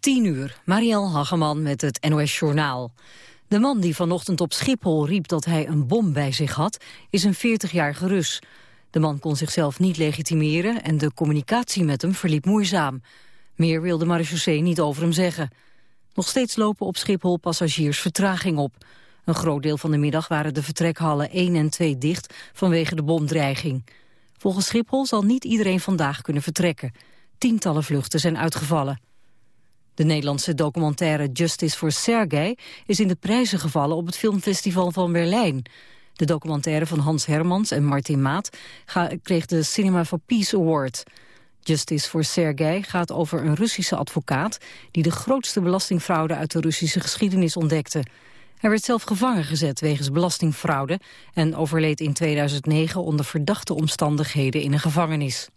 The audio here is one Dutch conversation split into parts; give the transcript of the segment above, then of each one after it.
10 uur, Marielle Hageman met het NOS Journaal. De man die vanochtend op Schiphol riep dat hij een bom bij zich had... is een 40-jarige Rus. De man kon zichzelf niet legitimeren... en de communicatie met hem verliep moeizaam. Meer wilde marechaussee niet over hem zeggen. Nog steeds lopen op Schiphol passagiers vertraging op. Een groot deel van de middag waren de vertrekhallen 1 en 2 dicht... vanwege de bomdreiging. Volgens Schiphol zal niet iedereen vandaag kunnen vertrekken. Tientallen vluchten zijn uitgevallen. De Nederlandse documentaire Justice for Sergei is in de prijzen gevallen op het filmfestival van Berlijn. De documentaire van Hans Hermans en Martin Maat kreeg de Cinema for Peace Award. Justice for Sergei gaat over een Russische advocaat... die de grootste belastingfraude uit de Russische geschiedenis ontdekte. Hij werd zelf gevangen gezet wegens belastingfraude... en overleed in 2009 onder verdachte omstandigheden in een gevangenis.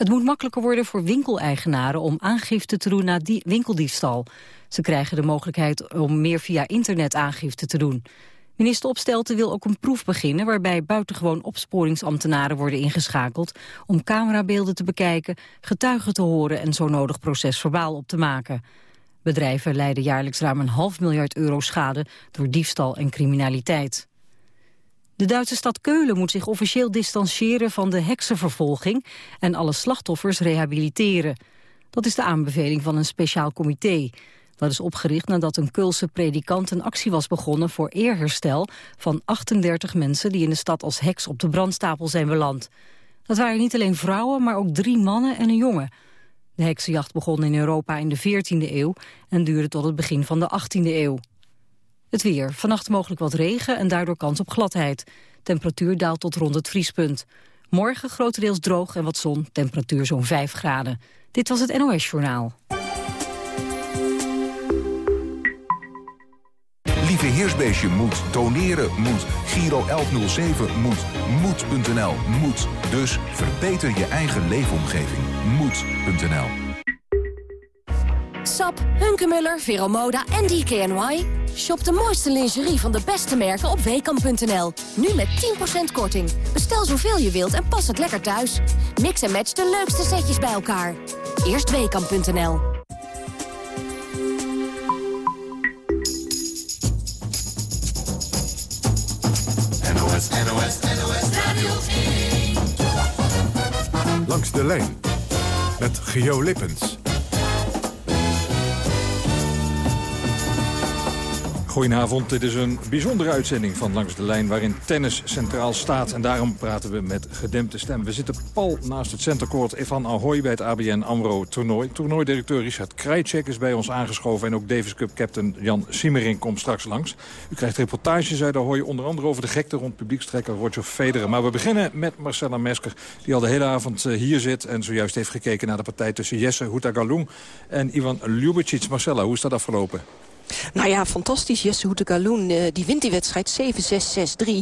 Het moet makkelijker worden voor winkeleigenaren om aangifte te doen na die winkeldiefstal. Ze krijgen de mogelijkheid om meer via internet aangifte te doen. Minister Opstelten wil ook een proef beginnen... waarbij buitengewoon opsporingsambtenaren worden ingeschakeld... om camerabeelden te bekijken, getuigen te horen... en zo nodig procesverbaal op te maken. Bedrijven leiden jaarlijks ruim een half miljard euro schade... door diefstal en criminaliteit. De Duitse stad Keulen moet zich officieel distancieren van de heksenvervolging en alle slachtoffers rehabiliteren. Dat is de aanbeveling van een speciaal comité. Dat is opgericht nadat een Keulse predikant een actie was begonnen voor eerherstel van 38 mensen die in de stad als heks op de brandstapel zijn beland. Dat waren niet alleen vrouwen, maar ook drie mannen en een jongen. De heksenjacht begon in Europa in de 14e eeuw en duurde tot het begin van de 18e eeuw. Het weer. Vannacht mogelijk wat regen en daardoor kans op gladheid. Temperatuur daalt tot rond het vriespunt. Morgen grotendeels droog en wat zon. Temperatuur zo'n 5 graden. Dit was het NOS Journaal. Lieve Heersbeestje moet, doneren moet, Giro 1107 moet, moed.nl moet. Dus verbeter je eigen leefomgeving. Moed.nl Sap, Hunkemuller, Veromoda en DKNY. Shop de mooiste lingerie van de beste merken op weekamp.nl. Nu met 10% korting. Bestel zoveel je wilt en pas het lekker thuis. Mix en match de leukste setjes bij elkaar. Eerst weekamp.nl. NOS, NOS, NOS Radio 1. Langs de lijn met Geo Lippens. Goedenavond, dit is een bijzondere uitzending van Langs de Lijn... waarin tennis centraal staat en daarom praten we met gedempte stem. We zitten pal naast het centercourt Evan Ahoy bij het ABN AMRO toernooi. Toernooidirecteur Richard Krajcek is bij ons aangeschoven... en ook Davis Cup captain Jan Siemering komt straks langs. U krijgt reportages uit Ahoy, onder andere over de gekte rond publiekstrekker Roger Federer. Maar we beginnen met Marcella Mesker, die al de hele avond eh, hier zit... en zojuist heeft gekeken naar de partij tussen Jesse Houtagaloen en Ivan Ljubicic. Marcella, hoe is dat afgelopen? Nou ja, fantastisch. Jesse Hoetegaloen uh, die wint die wedstrijd 7-6, 6-3.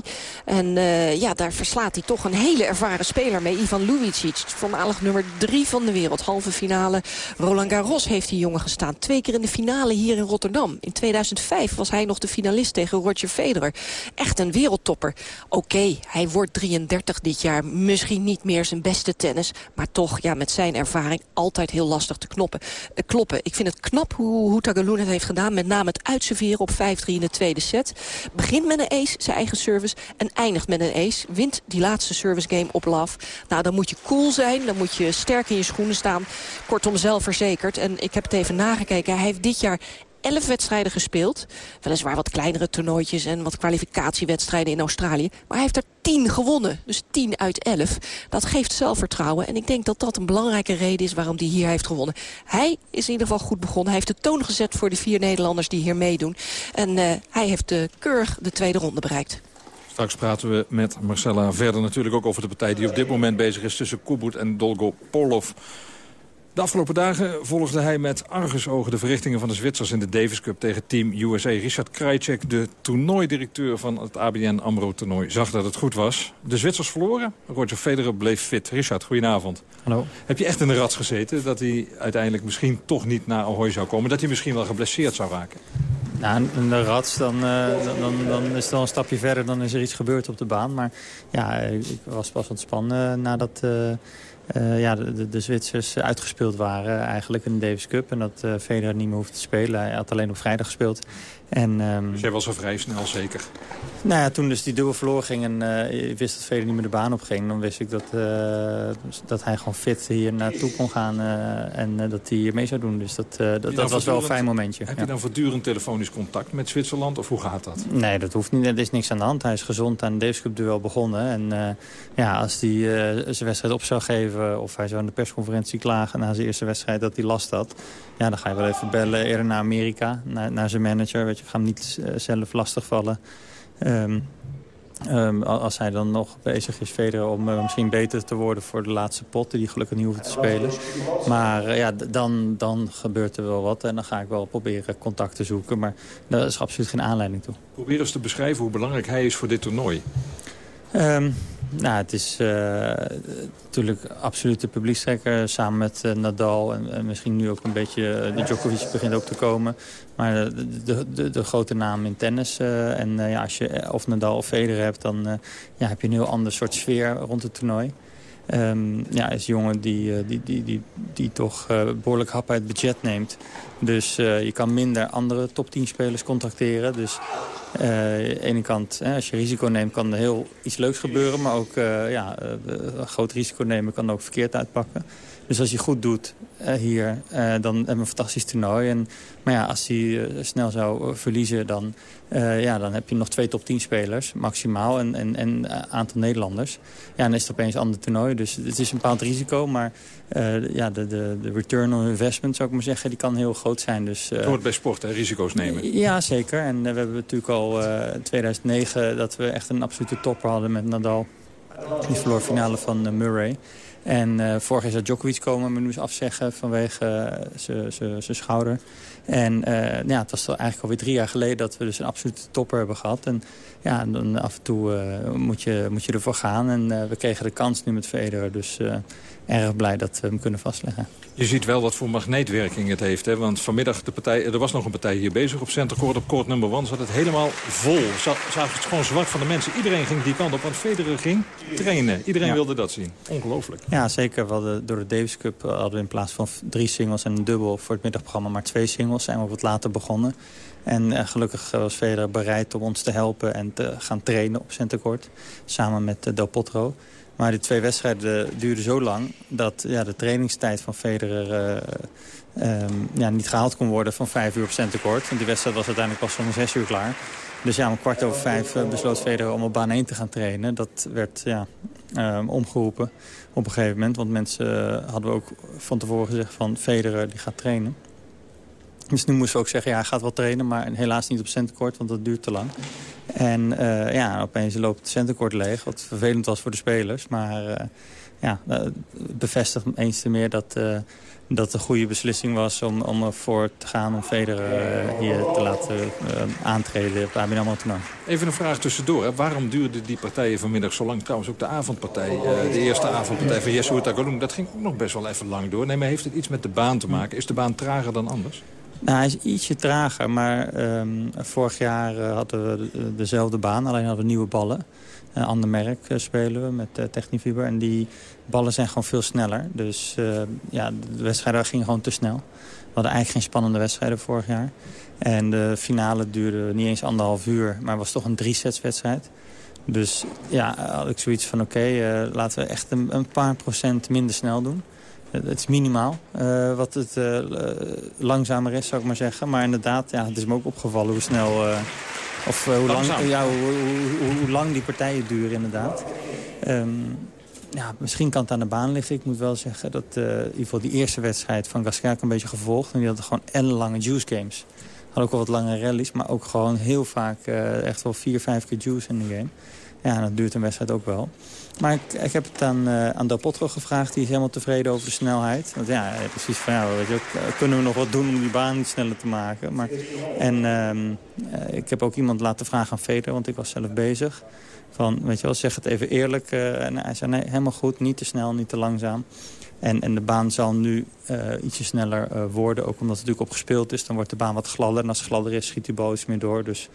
En uh, ja, daar verslaat hij toch een hele ervaren speler mee. Ivan Lubicic, voormalig nummer 3 van de wereld. Halve finale. Roland Garros heeft die jongen gestaan. Twee keer in de finale hier in Rotterdam. In 2005 was hij nog de finalist tegen Roger Federer. Echt een wereldtopper. Oké, hij wordt 33 dit jaar. Misschien niet meer zijn beste tennis. Maar toch, ja, met zijn ervaring altijd heel lastig te knoppen, uh, kloppen. Ik vind het knap hoe Hoetegaloen het heeft gedaan. Met name name het op 5-3 in de tweede set. Begint met een ace, zijn eigen service. En eindigt met een ace. Wint die laatste service game op love. Nou, dan moet je cool zijn. Dan moet je sterk in je schoenen staan. Kortom, zelfverzekerd. En ik heb het even nagekeken. Hij heeft dit jaar 11 wedstrijden gespeeld. Weliswaar wat kleinere toernooitjes en wat kwalificatiewedstrijden in Australië. Maar hij heeft er 10 gewonnen. Dus 10 uit 11. Dat geeft zelfvertrouwen. En ik denk dat dat een belangrijke reden is waarom hij hier heeft gewonnen. Hij is in ieder geval goed begonnen. Hij heeft de toon gezet voor de vier Nederlanders die hier meedoen. En uh, hij heeft de keurig de tweede ronde bereikt. Straks praten we met Marcella verder natuurlijk ook over de partij die op dit moment bezig is tussen Kubut en Dolgo Polov. De afgelopen dagen volgde hij met argusogen de verrichtingen van de Zwitsers in de Davis Cup tegen Team USA. Richard Krajcek, de toernooidirecteur van het ABN AMRO-toernooi, zag dat het goed was. De Zwitsers verloren, Roger Federer bleef fit. Richard, goedenavond. Hallo. Heb je echt in de rats gezeten dat hij uiteindelijk misschien toch niet naar Ahoy zou komen? Dat hij misschien wel geblesseerd zou raken? Nou, de rats, dan, uh, dan, dan is het al een stapje verder. Dan is er iets gebeurd op de baan. Maar ja, ik was pas ontspannen nadat... Uh, ja, de, de, Zwitsers uitgespeeld waren eigenlijk in de Davis Cup. En dat uh, Federer niet meer hoefde te spelen. Hij had alleen op vrijdag gespeeld. En, um, dus jij was al vrij snel zeker? Nou ja, toen dus die dubbel verloor ging en uh, ik wist dat Federer niet meer de baan op ging... dan wist ik dat, uh, dat hij gewoon fit hier naartoe kon gaan uh, en dat hij hier mee zou doen. Dus dat, dat, dat was wel een fijn momentje. Heb je dan voortdurend telefonisch contact met Zwitserland of hoe gaat dat? Nee, dat hoeft niet. Er is niks aan de hand. Hij is gezond aan de Davis Cup duel begonnen. En ja, als hij zijn wedstrijd op zou geven of hij zou in de persconferentie klagen na zijn eerste wedstrijd dat hij last had... ja, dan ga je wel even bellen eerder naar Amerika, naar, naar zijn manager. Weet je, ik ga hem niet zelf lastigvallen. Um, um, als hij dan nog bezig is verder om uh, misschien beter te worden voor de laatste pot... die gelukkig niet hoeven te spelen. Maar uh, ja, dan, dan gebeurt er wel wat en dan ga ik wel proberen contact te zoeken. Maar daar is absoluut geen aanleiding toe. Probeer eens te beschrijven hoe belangrijk hij is voor dit toernooi. Um, nou, het is uh, natuurlijk absoluut de publiekstrekker samen met uh, Nadal. En, en, misschien nu ook een beetje, uh, de Djokovic begint ook te komen. Maar de, de, de, de grote naam in tennis. en ja, als je of Nadal of Federer hebt, dan ja, heb je een heel ander soort sfeer rond het toernooi. Um, ja, is een jongen die, die, die, die, die toch behoorlijk hap uit budget neemt. Dus je kan minder andere top 10 spelers contracteren. Dus aan de ene kant, als je risico neemt, kan er heel iets leuks gebeuren. Maar ook ja, groot risico nemen kan ook verkeerd uitpakken. Dus als je goed doet hier, dan hebben we een fantastisch toernooi. En, maar ja, als hij snel zou verliezen, dan, ja, dan heb je nog twee top 10 spelers maximaal. En een en, en, aantal Nederlanders. Ja, dan is het opeens een ander toernooi. Dus het is een bepaald risico. Maar ja, de, de, de, return on investment, zou ik maar zeggen, die kan heel groot zijn. Dus, het hoort bij sport, hè? risico's nemen. Ja, zeker. En we hebben natuurlijk al in 2009 dat we echt een absolute topper hadden met Nadal. Die verloor finale van Murray. En vorig jaar zou Djokovic komen, maar nu is afzeggen vanwege zijn schouder. En ja, het was eigenlijk alweer drie jaar geleden dat we dus een absolute topper hebben gehad. En ja, dan af en toe moet, je, moet je ervoor gaan. En we kregen de kans nu met Federer, dus erg blij dat we hem kunnen vastleggen. Je ziet wel wat voor magneetwerking het heeft. Hè? Want vanmiddag, de partij, er was nog een partij hier bezig op Centercourt. Op court number one zat het helemaal vol. Zag het gewoon zwart van de mensen. Iedereen ging die kant op, want Federer ging trainen. Iedereen wilde dat zien. Ongelooflijk. Ja, zeker. We hadden, door de Davis Cup eh, hadden we in plaats van drie singles en een dubbel voor het middagprogramma maar twee singles. Zijn we wat later begonnen. En uh, gelukkig was Federer bereid om ons te helpen en te gaan trainen op Centercourt. Samen met uh, Del Potro. Maar die twee wedstrijden duurden zo lang dat ja, de trainingstijd van Federer uh, um, ja, niet gehaald kon worden van vijf uur op centekort. Want die wedstrijd was uiteindelijk pas om zes uur klaar. Dus ja, om kwart over vijf uh, besloot Federer om op baan 1 te gaan trainen. Dat werd ja, um, omgeroepen op een gegeven moment. Want mensen hadden we ook van tevoren gezegd van Federer die gaat trainen. Dus nu moesten we ook zeggen, ja, hij gaat wel trainen, maar helaas niet op centenkort, want dat duurt te lang. En uh, ja, opeens loopt het centenkort leeg, wat vervelend was voor de spelers. Maar uh, ja, uh, bevestigt eens te meer dat, dat een goede beslissing was om, om ervoor te gaan om Federer hier te laten aantreden op ABN AMRO. Even een vraag tussendoor. Hè. Waarom duurden die partijen vanmiddag zo lang? Trouwens ook de avondpartij, de eerste avondpartij van Jesse Hurtagaloen, dat ging ook nog best wel even lang door. Nee, maar heeft het iets met de baan te maken? Is de baan trager dan anders? Nou, hij is ietsje trager, maar um, vorig jaar uh, hadden we de, dezelfde baan. Alleen hadden we nieuwe ballen. Een ander merk uh, spelen we met uh, Technifiber. En die ballen zijn gewoon veel sneller. Dus ja, de wedstrijden gingen gewoon te snel. We hadden eigenlijk geen spannende wedstrijden vorig jaar. En de finale duurde niet eens anderhalf uur, maar was toch een drie-sets wedstrijd. Dus ja, had ik zoiets van oké, laten we echt een paar procent minder snel doen. Het is minimaal uh, wat het uh, langzamer is, zou ik maar zeggen. Maar inderdaad, ja, het is me ook opgevallen hoe snel... Uh, of hoe, lang, ja, hoe, hoe, hoe, lang die partijen duren, inderdaad. Um, ja, misschien kan het aan de baan liggen. Ik moet wel zeggen dat in ieder geval die eerste wedstrijd van Gasquet een beetje gevolgd. En die hadden gewoon ellenlange juice games. Hadden ook wel wat lange rallies, maar ook gewoon heel vaak echt wel vier, vijf keer juice in de game. Ja, dat duurt een wedstrijd ook wel. Maar ik, ik heb het aan, uh, aan Del Potro gevraagd. Die is helemaal tevreden over de snelheid. Want ja, precies van ja, weet je, eh, kunnen we nog wat doen om die baan sneller te maken. Maar, en uh, ik heb ook iemand laten vragen aan Feder, want ik was zelf bezig. Van, weet je wel, zeg het even eerlijk. En hij zei, nee, helemaal goed, niet te snel, niet te langzaam. En, en de baan zal nu ietsje sneller worden, ook omdat het natuurlijk op gespeeld is. Dan wordt de baan wat gladder. En als het gladder is, schiet die bal meer door. Dus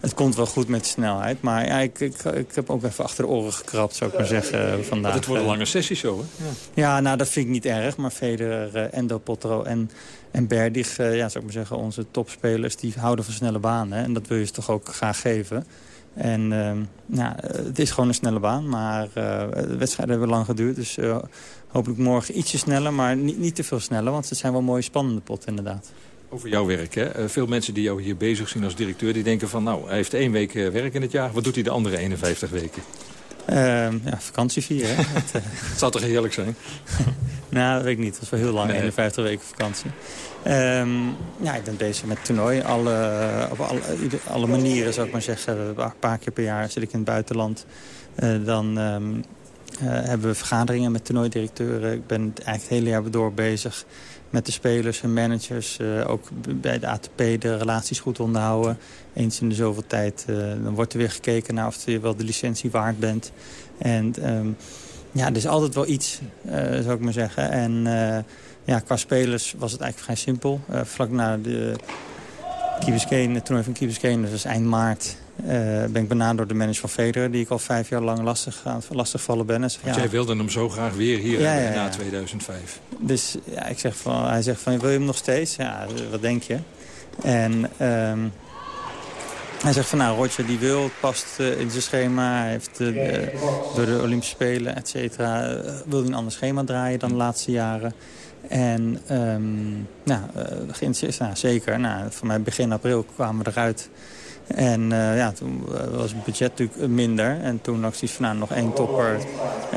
het komt wel goed met snelheid. Maar ja, ik, ik, ik heb ook even achter de oren gekrapt, zou ik maar zeggen, vandaag. Het wordt een lange sessie zo, hè? Ja, ja nou, dat vind ik niet erg. Maar Federer en Del Potro en, en Berdig, ja, zou ik maar zeggen, onze topspelers... die houden van snelle banen. En dat wil je ze toch ook graag geven. En uh, het is gewoon een snelle baan, maar uh, de wedstrijden hebben lang geduurd. Dus uh, hopelijk morgen ietsje sneller, maar niet, niet te veel sneller. Want het zijn wel mooie spannende potten inderdaad. Over jouw werk, hè? veel mensen die jou hier bezig zien als directeur... die denken van, nou, hij heeft één week werk in het jaar. Wat doet hij de andere 51 weken? Ehm, ja, vakantie vieren. Hè? het, zou toch heerlijk zijn? nou, dat weet ik niet. Dat is wel heel lang, nee. 51 weken vakantie. Um, ja, ik ben bezig met toernooi. Alle, op alle, alle manieren, zou ik maar zeggen. Een paar keer per jaar zit ik in het buitenland. Uh, dan um, uh, hebben we vergaderingen met toernooidirecteuren. Ik ben eigenlijk het hele jaar door bezig met de spelers en managers. Uh, ook bij de ATP de relaties goed onderhouden. Eens in de zoveel tijd. dan wordt er weer gekeken naar of je wel de licentie waard bent. En um, ja, er is altijd wel iets, zou ik maar zeggen. En ja, qua spelers was het eigenlijk vrij simpel. Vlak na de het toernooi van Key Biscayne, dat was eind maart... Uh, ben ik benaderd door de manager van Federer... die ik al vijf jaar lang lastig, lastig vallen ben. Want ja, jij wilde hem zo graag weer hier ja, ja, na 2005. Dus ja, ik zeg van, hij zegt van, wil je hem nog steeds? Ja, wat denk je? En um, hij zegt van, nou, Roger die wil, past uh, in zijn schema. Hij heeft uh, door de Olympische Spelen, et cetera... wil hij een ander schema draaien dan de laatste jaren... En um, nou, nou, zeker. Nou, voor mij begin april kwamen we eruit. En uh, ja, toen was het budget natuurlijk minder. En toen had ik van nou, nog één topper.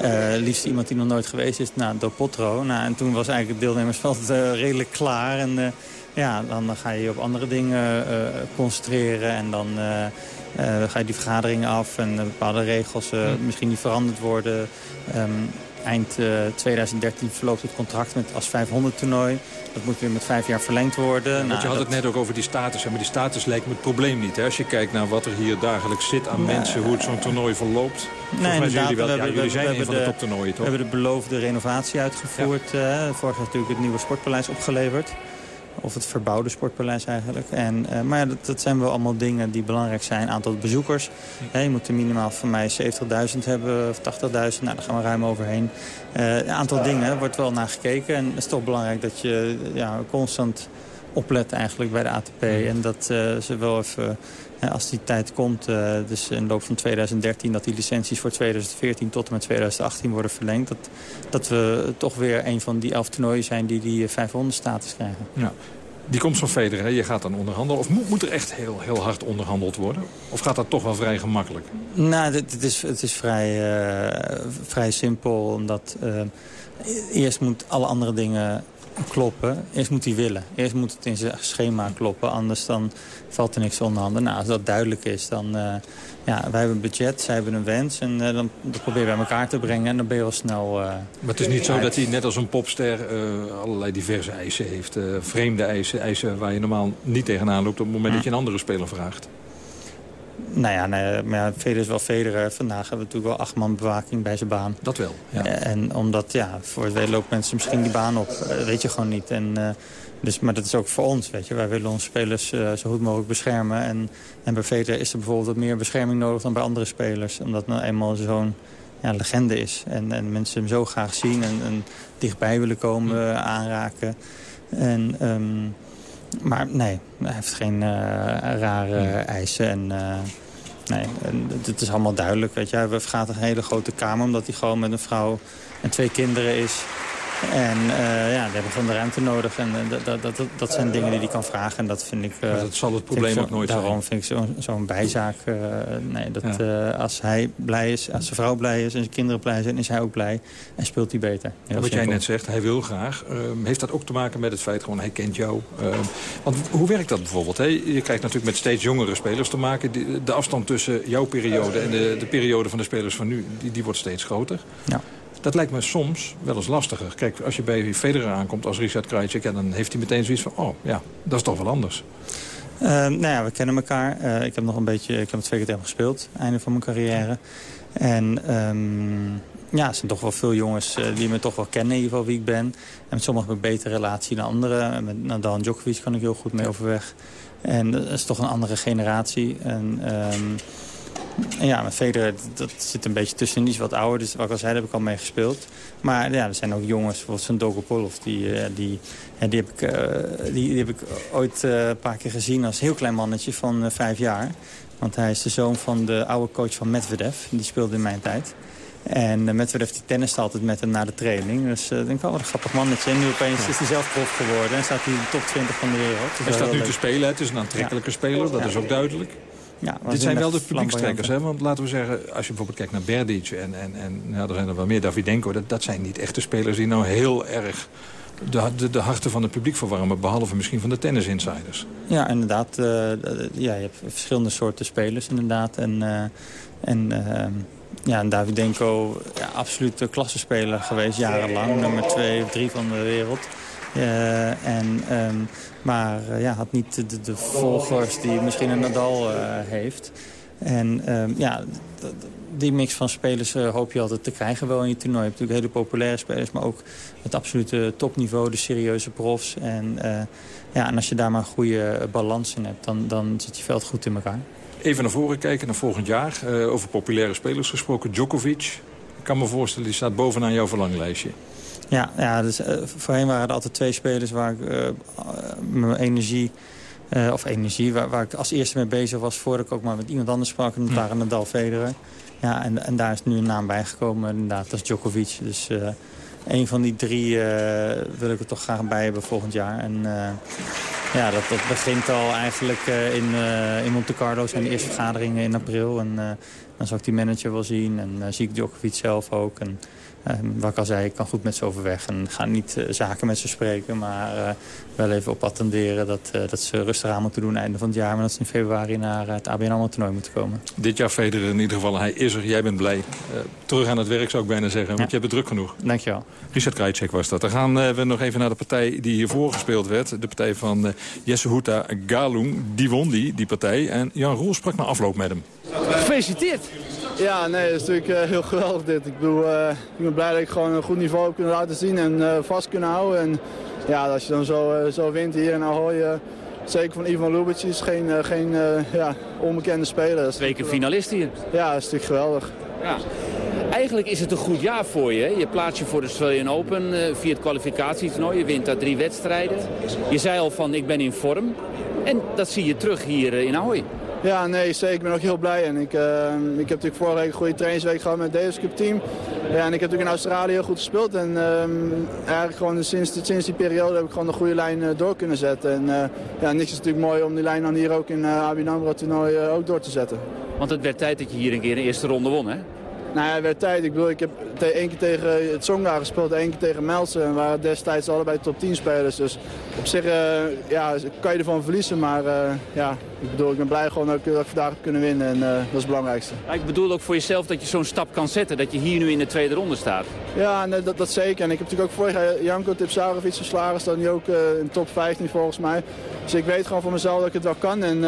Uh, liefst iemand die nog nooit geweest is, nou, Del Potro. Nou, en toen was eigenlijk het deelnemersveld uh, redelijk klaar. En ja, dan ga je je op andere dingen concentreren. En dan ga je die vergaderingen af. En bepaalde regels misschien niet veranderd worden. Um, Eind uh, eh, 2013 verloopt het contract met als 500 toernooi. Dat moet weer met vijf jaar verlengd worden. Ja, nou, je had het net ook over die status. Maar die status lijkt me het probleem niet. Hè? Als je kijkt naar wat er hier dagelijks zit aan mensen, hoe het zo'n toernooi verloopt. Nee, inderdaad. Jullie, wel, we ja, jullie zijn we een van de, toptoernooien, toch? We hebben de beloofde renovatie uitgevoerd. Ja. Uh, vorig jaar natuurlijk het nieuwe sportpaleis opgeleverd. Of het verbouwde sportpaleis eigenlijk. En, uh, maar ja, dat, dat, zijn wel allemaal dingen die belangrijk zijn. Aantal bezoekers. Je moet er minimaal van mij 70.000 hebben of 80.000. Nou, daar gaan we ruim overheen. Uh, een aantal dingen wordt wel naar gekeken. En het is toch belangrijk dat je ja, constant oplet eigenlijk bij de ATP. Hm. En dat uh, ze wel even als die tijd komt, uh, dus in de loop van 2013... dat die licenties voor 2014 tot en met 2018 worden verlengd... dat, dat we toch weer een van die elf toernooien zijn die die 500-status krijgen. Ja. Die komt van Federer, je gaat dan onderhandelen. Of moet, moet, er echt heel, heel hard onderhandeld worden? Of gaat dat toch wel vrij gemakkelijk? Nou, het, is, het is vrij, uh, vrij simpel. Omdat uh, eerst moet alle andere dingen kloppen. Eerst moet hij willen. Eerst moet het in zijn schema kloppen. Anders dan valt er niks onder handen. Nou, als dat duidelijk is, dan... Uh, ja, wij hebben een budget, zij hebben een wens. En uh, dan dat proberen we bij elkaar te brengen. En dan ben je wel snel uh, Maar het is niet zo dat hij net als een popster allerlei diverse eisen heeft. vreemde eisen, eisen waar je normaal niet tegenaan loopt... op het moment dat je een andere speler vraagt. Nou ja, nee, maar ja, Federer is wel Federer. Vandaag hebben we natuurlijk wel acht man bewaking bij zijn baan. Dat wel, ja. En omdat, ja, voor het lopen mensen misschien die baan op. Dat weet je gewoon niet. En, uh, dus, maar dat is ook voor ons, weet je. Wij willen onze spelers uh, zo goed mogelijk beschermen. En, en bij Federer is er bijvoorbeeld wat meer bescherming nodig dan bij andere spelers. Omdat nou eenmaal zo'n ja, legende is. En, en mensen hem zo graag zien en, en dichtbij willen komen, hm. aanraken. En... Um, maar nee, hij heeft geen uh, rare eisen. En, uh, nee, het is allemaal duidelijk. Weet je. Hij gaat een hele grote kamer omdat hij gewoon met een vrouw en twee kinderen is. En uh, ja, die hebben gewoon de ruimte nodig. En uh, dat, dat, dat zijn dingen die hij kan vragen. En dat vind ik... Uh, dat zal het probleem ook nooit daarom zijn. Daarom vind ik zo'n zo bijzaak... nee, dat ja. als hij blij is, als zijn vrouw blij is en zijn kinderen blij zijn... is hij ook blij en speelt hij beter. Ja, wat jij net zegt, hij wil graag. Ehm, heeft dat ook te maken met het feit gewoon hij kent jou? Ehm, want hoe werkt dat bijvoorbeeld? Hè? Je krijgt natuurlijk met steeds jongere spelers te maken. De, afstand tussen jouw periode en de, de periode van de spelers van nu... die, die wordt steeds groter. Ja. Dat lijkt me soms wel eens lastiger. Kijk, als je bij Federer aankomt als Richard Krajicek... Ja, dan heeft hij meteen zoiets van, oh ja, dat is toch wel anders. Uh, nou ja, we kennen elkaar. Uh, ik heb nog een beetje, ik heb twee keer gespeeld, einde van mijn carrière. En um, ja, er zijn toch wel veel jongens die me toch wel kennen, in ieder geval wie ik ben. En met sommigen heb ik betere relatie dan anderen. Met Nadal en Djokovic kan ik heel goed mee overweg. En dat is toch een andere generatie. En, ehm, en ja, met Federer, dat zit een beetje tussen. Die is wat ouder, dus wat ik al zei, daar heb ik al mee gespeeld. Maar ja, er zijn ook jongens, bijvoorbeeld zo'n Dogopolov, die, eh, die, die, heb ik, uh, die, die, heb ik ooit uh, een paar keer gezien als heel klein mannetje van vijf jaar. Want hij is de zoon van de oude coach van Medvedev. Die speelde in mijn tijd. En Medvedev die tenniste altijd met hem na de training. Dus uh, denk ik, oh, wat een grappig mannetje. En nu opeens is hij zelf prof geworden en staat hij in de top 20 van de wereld. hij staat nu leuk. te spelen, het is een aantrekkelijke ja. speler, dat ja. is ook duidelijk. Ja, Dit zijn wel de publiekstrekkers, hè? want laten we zeggen, als je bijvoorbeeld kijkt naar Berdic en, en, en nou, er zijn er wel meer, Davidenko, dat, dat zijn niet echte spelers die nou heel erg de, de, de harten van het publiek verwarmen, behalve misschien van de tennis-insiders. Ja, inderdaad. Uh, ja, je hebt verschillende soorten spelers inderdaad. En, uh, en uh, ja, en Davidenko, ja, absoluut klassenspeler geweest, jarenlang. Nummer twee of drie van de wereld. Uh, en, um, maar uh, ja, had niet de, de, volgers die misschien een Nadal uh, heeft. En um, ja, die mix van spelers hoop je altijd te krijgen wel in je toernooi. Je hebt natuurlijk hele populaire spelers, maar ook het absolute topniveau, de serieuze profs. En, ja, en als je daar maar een goede balans in hebt, dan, dan zit je veld goed in elkaar. Even naar voren kijken, naar volgend jaar. over populaire spelers gesproken. Djokovic, ik kan me voorstellen, die staat bovenaan jouw verlanglijstje. Ja, ja dus, uh, voorheen waren er altijd twee spelers waar ik uh, mijn energie... Of energie, waar, waar, ik als eerste mee bezig was... voordat ik ook maar met iemand anders sprak. En dat waren Nadal Federer. Ja, en, en daar is nu een naam bijgekomen. Inderdaad, dat is Djokovic. Dus een van die drie wil ik er toch graag bij hebben volgend jaar. En ja, dat, dat begint al eigenlijk in, in Monte Carlo. zijn de eerste vergaderingen in april. En dan zal ik die manager wel zien. En zie ik Djokovic zelf ook. En, wat ik al zei, ik kan goed met ze overweg en ga niet uh, zaken met ze spreken. Maar uh, wel even op attenderen dat, dat ze rustig aan moeten doen einde van het jaar. Maar dat ze in februari naar het ABN AMRO toernooi moeten komen. Dit jaar Federer in ieder geval, hij is er, jij bent blij. terug aan het werk zou ik bijna zeggen, want je hebt het druk genoeg. Dankjewel. Richard Krajcek was dat. Dan gaan we nog even naar de partij die hiervoor gespeeld werd. De partij van Jesse Houta Galung. Die won die, die partij. En Jan Roel sprak na afloop met hem. Gefeliciteerd. Ja, nee, dat is natuurlijk uh, heel geweldig dit. Ik bedoel, uh, ik ben blij dat ik gewoon een goed niveau heb kunnen laten zien en uh, vast kunnen houden. En ja, als je dan zo, zo wint hier en Ahoy, zeker van Ivan Lubitsch, is geen, geen ja, onbekende speler. Twee keer finalist hier. Ja, dat is natuurlijk geweldig. Ja. Eigenlijk is het een goed jaar voor je. Je plaatst je voor de Australian Open via het kwalificatietoernooi. Je wint daar drie wedstrijden. Je zei al van ik ben in vorm. En dat zie je terug hier in Ahoy. Ja, nee, zeker. Ik ben ook heel blij. En ik, uh, ik heb natuurlijk vorige week een goede trainingsweek gehad met het Davis Cup team. Ja, en ik heb natuurlijk in Australië heel goed gespeeld. En uh, eigenlijk gewoon sinds, sinds die periode heb ik gewoon een goede lijn uh, door kunnen zetten. En uh, ja, niks is natuurlijk mooi om die lijn dan hier ook in uh, ABN AMRO toernooi ook door te zetten. Want het werd tijd dat je hier een keer de eerste ronde won, hè? Nou ja, werd tijd. Ik bedoel, ik heb één keer tegen het Tsonga gespeeld, één keer tegen Melsen. En waren destijds allebei top 10 spelers. Dus op zich uh, ja, kan je ervan verliezen. Maar uh, ja, ik bedoel, ik ben blij gewoon dat ik, dat ik vandaag heb kunnen winnen. En uh, dat is het belangrijkste. Ja, ik bedoel ook voor jezelf dat je zo'n stap kan zetten. Dat je hier nu in de tweede ronde staat. Ja, nee, dat, dat zeker. En ik heb natuurlijk ook vorig jaar Janko Tipsarevic verslagen. Staat nu ook in top 15 volgens mij. Dus ik weet gewoon van mezelf dat ik het wel kan. En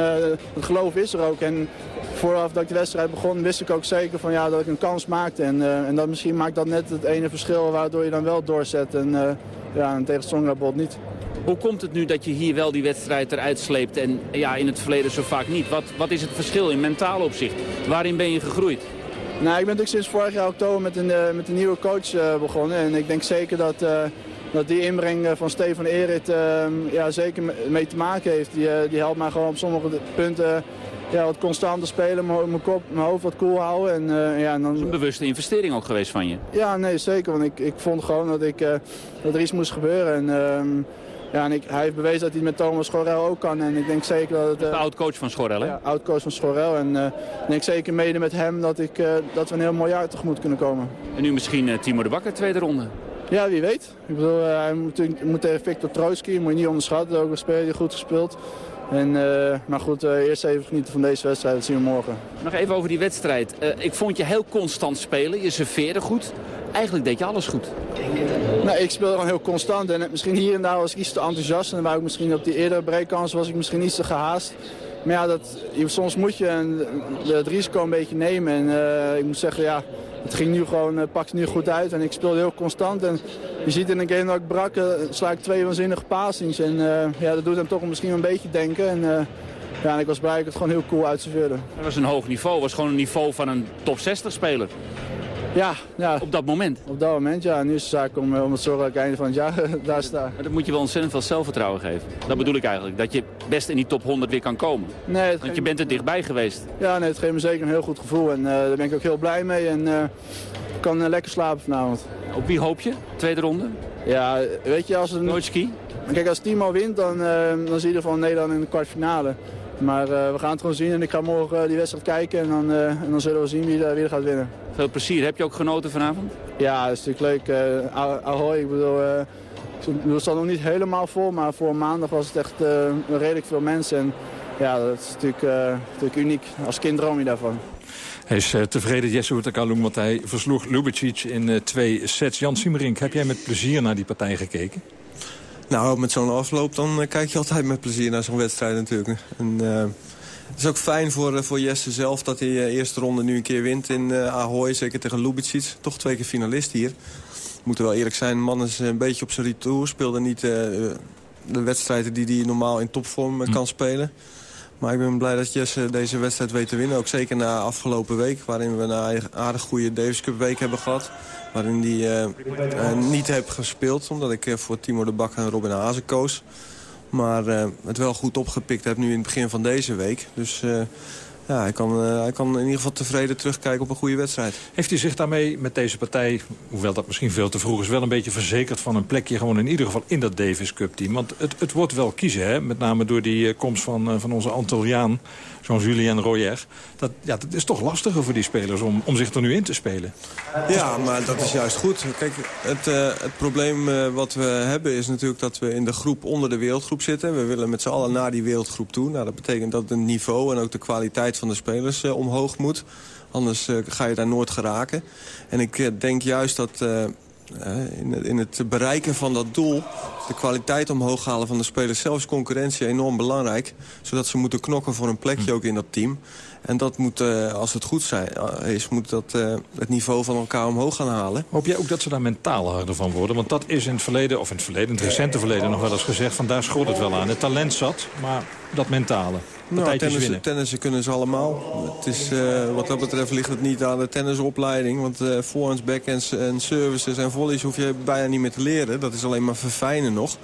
het geloof is er ook. En vooraf dat ik de wedstrijd begon, wist ik ook zeker van, ja, dat ik een kans maakte. En, uh, en dat misschien maakt dat net het ene verschil waardoor je dan wel doorzet. En, uh, ja, en tegen Songrabot niet. Hoe komt het nu dat je hier wel die wedstrijd eruit sleept en ja, in het verleden zo vaak niet? Wat, wat is het verschil in mentaal opzicht? Waarin ben je gegroeid? Nou, ik ben natuurlijk sinds vorig jaar oktober met een, uh, met een nieuwe coach uh, begonnen. En ik denk zeker dat, uh, dat die inbreng van Stefan Erit ja, zeker mee te maken heeft. Die, die helpt mij gewoon op sommige punten ja, wat constanter spelen, mijn, kop, mijn hoofd wat koel houden. En, uh, ja, en dan... Dat is een bewuste investering ook geweest van je. Ja, nee, zeker. Want ik, ik vond gewoon dat, ik, uh, dat er iets moest gebeuren. En, uh, ja, en ik, hij heeft bewezen dat hij het met Thomas Schorel ook kan. En ik denk zeker dat het... de oud-coach van Schorel, hè? Ja, oud-coach van Schorel. En ik denk zeker mede met hem dat, ik, dat we een heel mooi jaar tegemoet kunnen komen. En nu misschien Timo de Bakker, tweede ronde. Ja, wie weet. Ik bedoel, hij moet, moet tegen Victor Troitsky, moet je niet onderschatten. Ook een speler die goed gespeeld. En, uh, maar goed, uh, eerst even genieten van deze wedstrijd. Dat zien we morgen. Nog even over die wedstrijd. Uh, ik vond je heel constant spelen. Je serveerde goed. Eigenlijk deed je alles goed. Nou, ik speelde gewoon heel constant. En misschien hier en daar was ik iets te enthousiast. En waar ik misschien op die eerdere breakkansen was ik misschien iets te gehaast. Maar ja, dat, soms moet je een, het risico een beetje nemen. En ik moet zeggen, ja, het ging nu gewoon, uh, nu goed uit. En ik speelde heel constant. En je ziet in een game dat ik brak, uh, sla ik twee waanzinnige passings. En ja, dat doet hem toch misschien een beetje denken. En, ja, en ik was blij dat ik het gewoon heel cool uitserveerde. Dat was een hoog niveau. Was gewoon een niveau van een top 60 speler. Ja, ja. Op dat moment? Op dat moment, ja. Nu is het zaak om, om te zorgen dat ik einde van het jaar daar sta. Maar dat moet je wel ontzettend veel zelfvertrouwen geven. Dat bedoel ik eigenlijk. Dat je best in die top 100 weer kan komen. Nee, Want je bent er dichtbij geweest. Ja, nee, het geeft me zeker een heel goed gevoel. En uh, daar ben ik ook heel blij mee. En uh, ik kan uh, lekker slapen vanavond. Op wie hoop je? Tweede ronde? Ja, weet je, als het... Nooit ski? Kijk, als Timo wint, dan, dan zie je van Nederland in de kwartfinale. Maar uh, we gaan het gewoon zien en ik ga morgen uh, die wedstrijd kijken en dan, uh, en dan zullen we zien wie, wie er gaat winnen. Veel plezier. Heb je ook genoten vanavond? Ja, dat is natuurlijk leuk. Ahoy, ik bedoel, het zat nog niet helemaal vol, maar voor maandag was het echt redelijk veel mensen. En ja, dat is natuurlijk, natuurlijk uniek. Als kind droom je daarvan. Hij is tevreden, Jesse Hoetakaloen, want hij versloeg Lubicic in twee sets. Jan Siemerink, heb jij met plezier naar die partij gekeken? Nou, met zo'n afloop dan uh, kijk je altijd met plezier naar zo'n wedstrijd natuurlijk. En, uh, het is ook fijn voor, uh, voor Jesse zelf dat hij de eerste ronde nu een keer wint in Ahoy. Zeker tegen Lubicic. Toch twee keer finalist hier. Moeten wel eerlijk zijn, de man is een beetje op zijn retour. Speelde niet de wedstrijden die hij normaal in topvorm hm. kan spelen. Maar ik ben blij dat Jesse deze wedstrijd weet te winnen. Ook zeker na afgelopen week, waarin we een aardig goede Davis Cup week hebben gehad. Waarin hij uh, niet heb gespeeld, omdat ik uh, voor Timo de Bak en Robin Hazen koos. Maar het wel goed opgepikt heb nu in het begin van deze week. Dus ja, hij kan, uh, hij kan in ieder geval tevreden terugkijken op een goede wedstrijd. Heeft hij zich daarmee met deze partij, hoewel dat misschien veel te vroeg is... wel een beetje verzekerd van een plekje gewoon in ieder geval in dat Davis Cup team? Want het, het wordt wel kiezen, hè? met name door die uh, komst van, uh, van onze Antoliaan, zo'n Julien Royer. Dat, ja, dat is toch lastiger voor die spelers om, om zich er nu in te spelen. Ja, maar dat is juist goed. Kijk, het, het probleem wat we hebben is natuurlijk dat we in de groep onder de wereldgroep zitten. We willen met z'n allen naar die wereldgroep toe. Nou, dat betekent dat het niveau en ook de kwaliteit van de spelers uh, omhoog moet. Anders ga je daar nooit geraken. En ik denk juist dat in, in, het bereiken van dat doel... de kwaliteit omhoog halen van de spelers... zelfs concurrentie enorm belangrijk. Zodat ze moeten knokken voor een plekje hm. ook in dat team. En dat moet, als het goed zijn, is, moet dat het niveau van elkaar omhoog gaan halen. Hoop jij ook dat ze daar mentaal harder van worden? Want dat is in het verleden, of in het verleden, in het recente verleden nog wel eens gezegd... van daar schot het wel aan. Het talent zat, maar dat mentale. Nou, tennissen, tennissen kunnen ze allemaal. Het is, uh, wat dat betreft ligt het niet aan de tennisopleiding. Want uh, forehands, backhands en services en volleys hoef je bijna niet meer te leren. Dat is alleen maar verfijnen nog.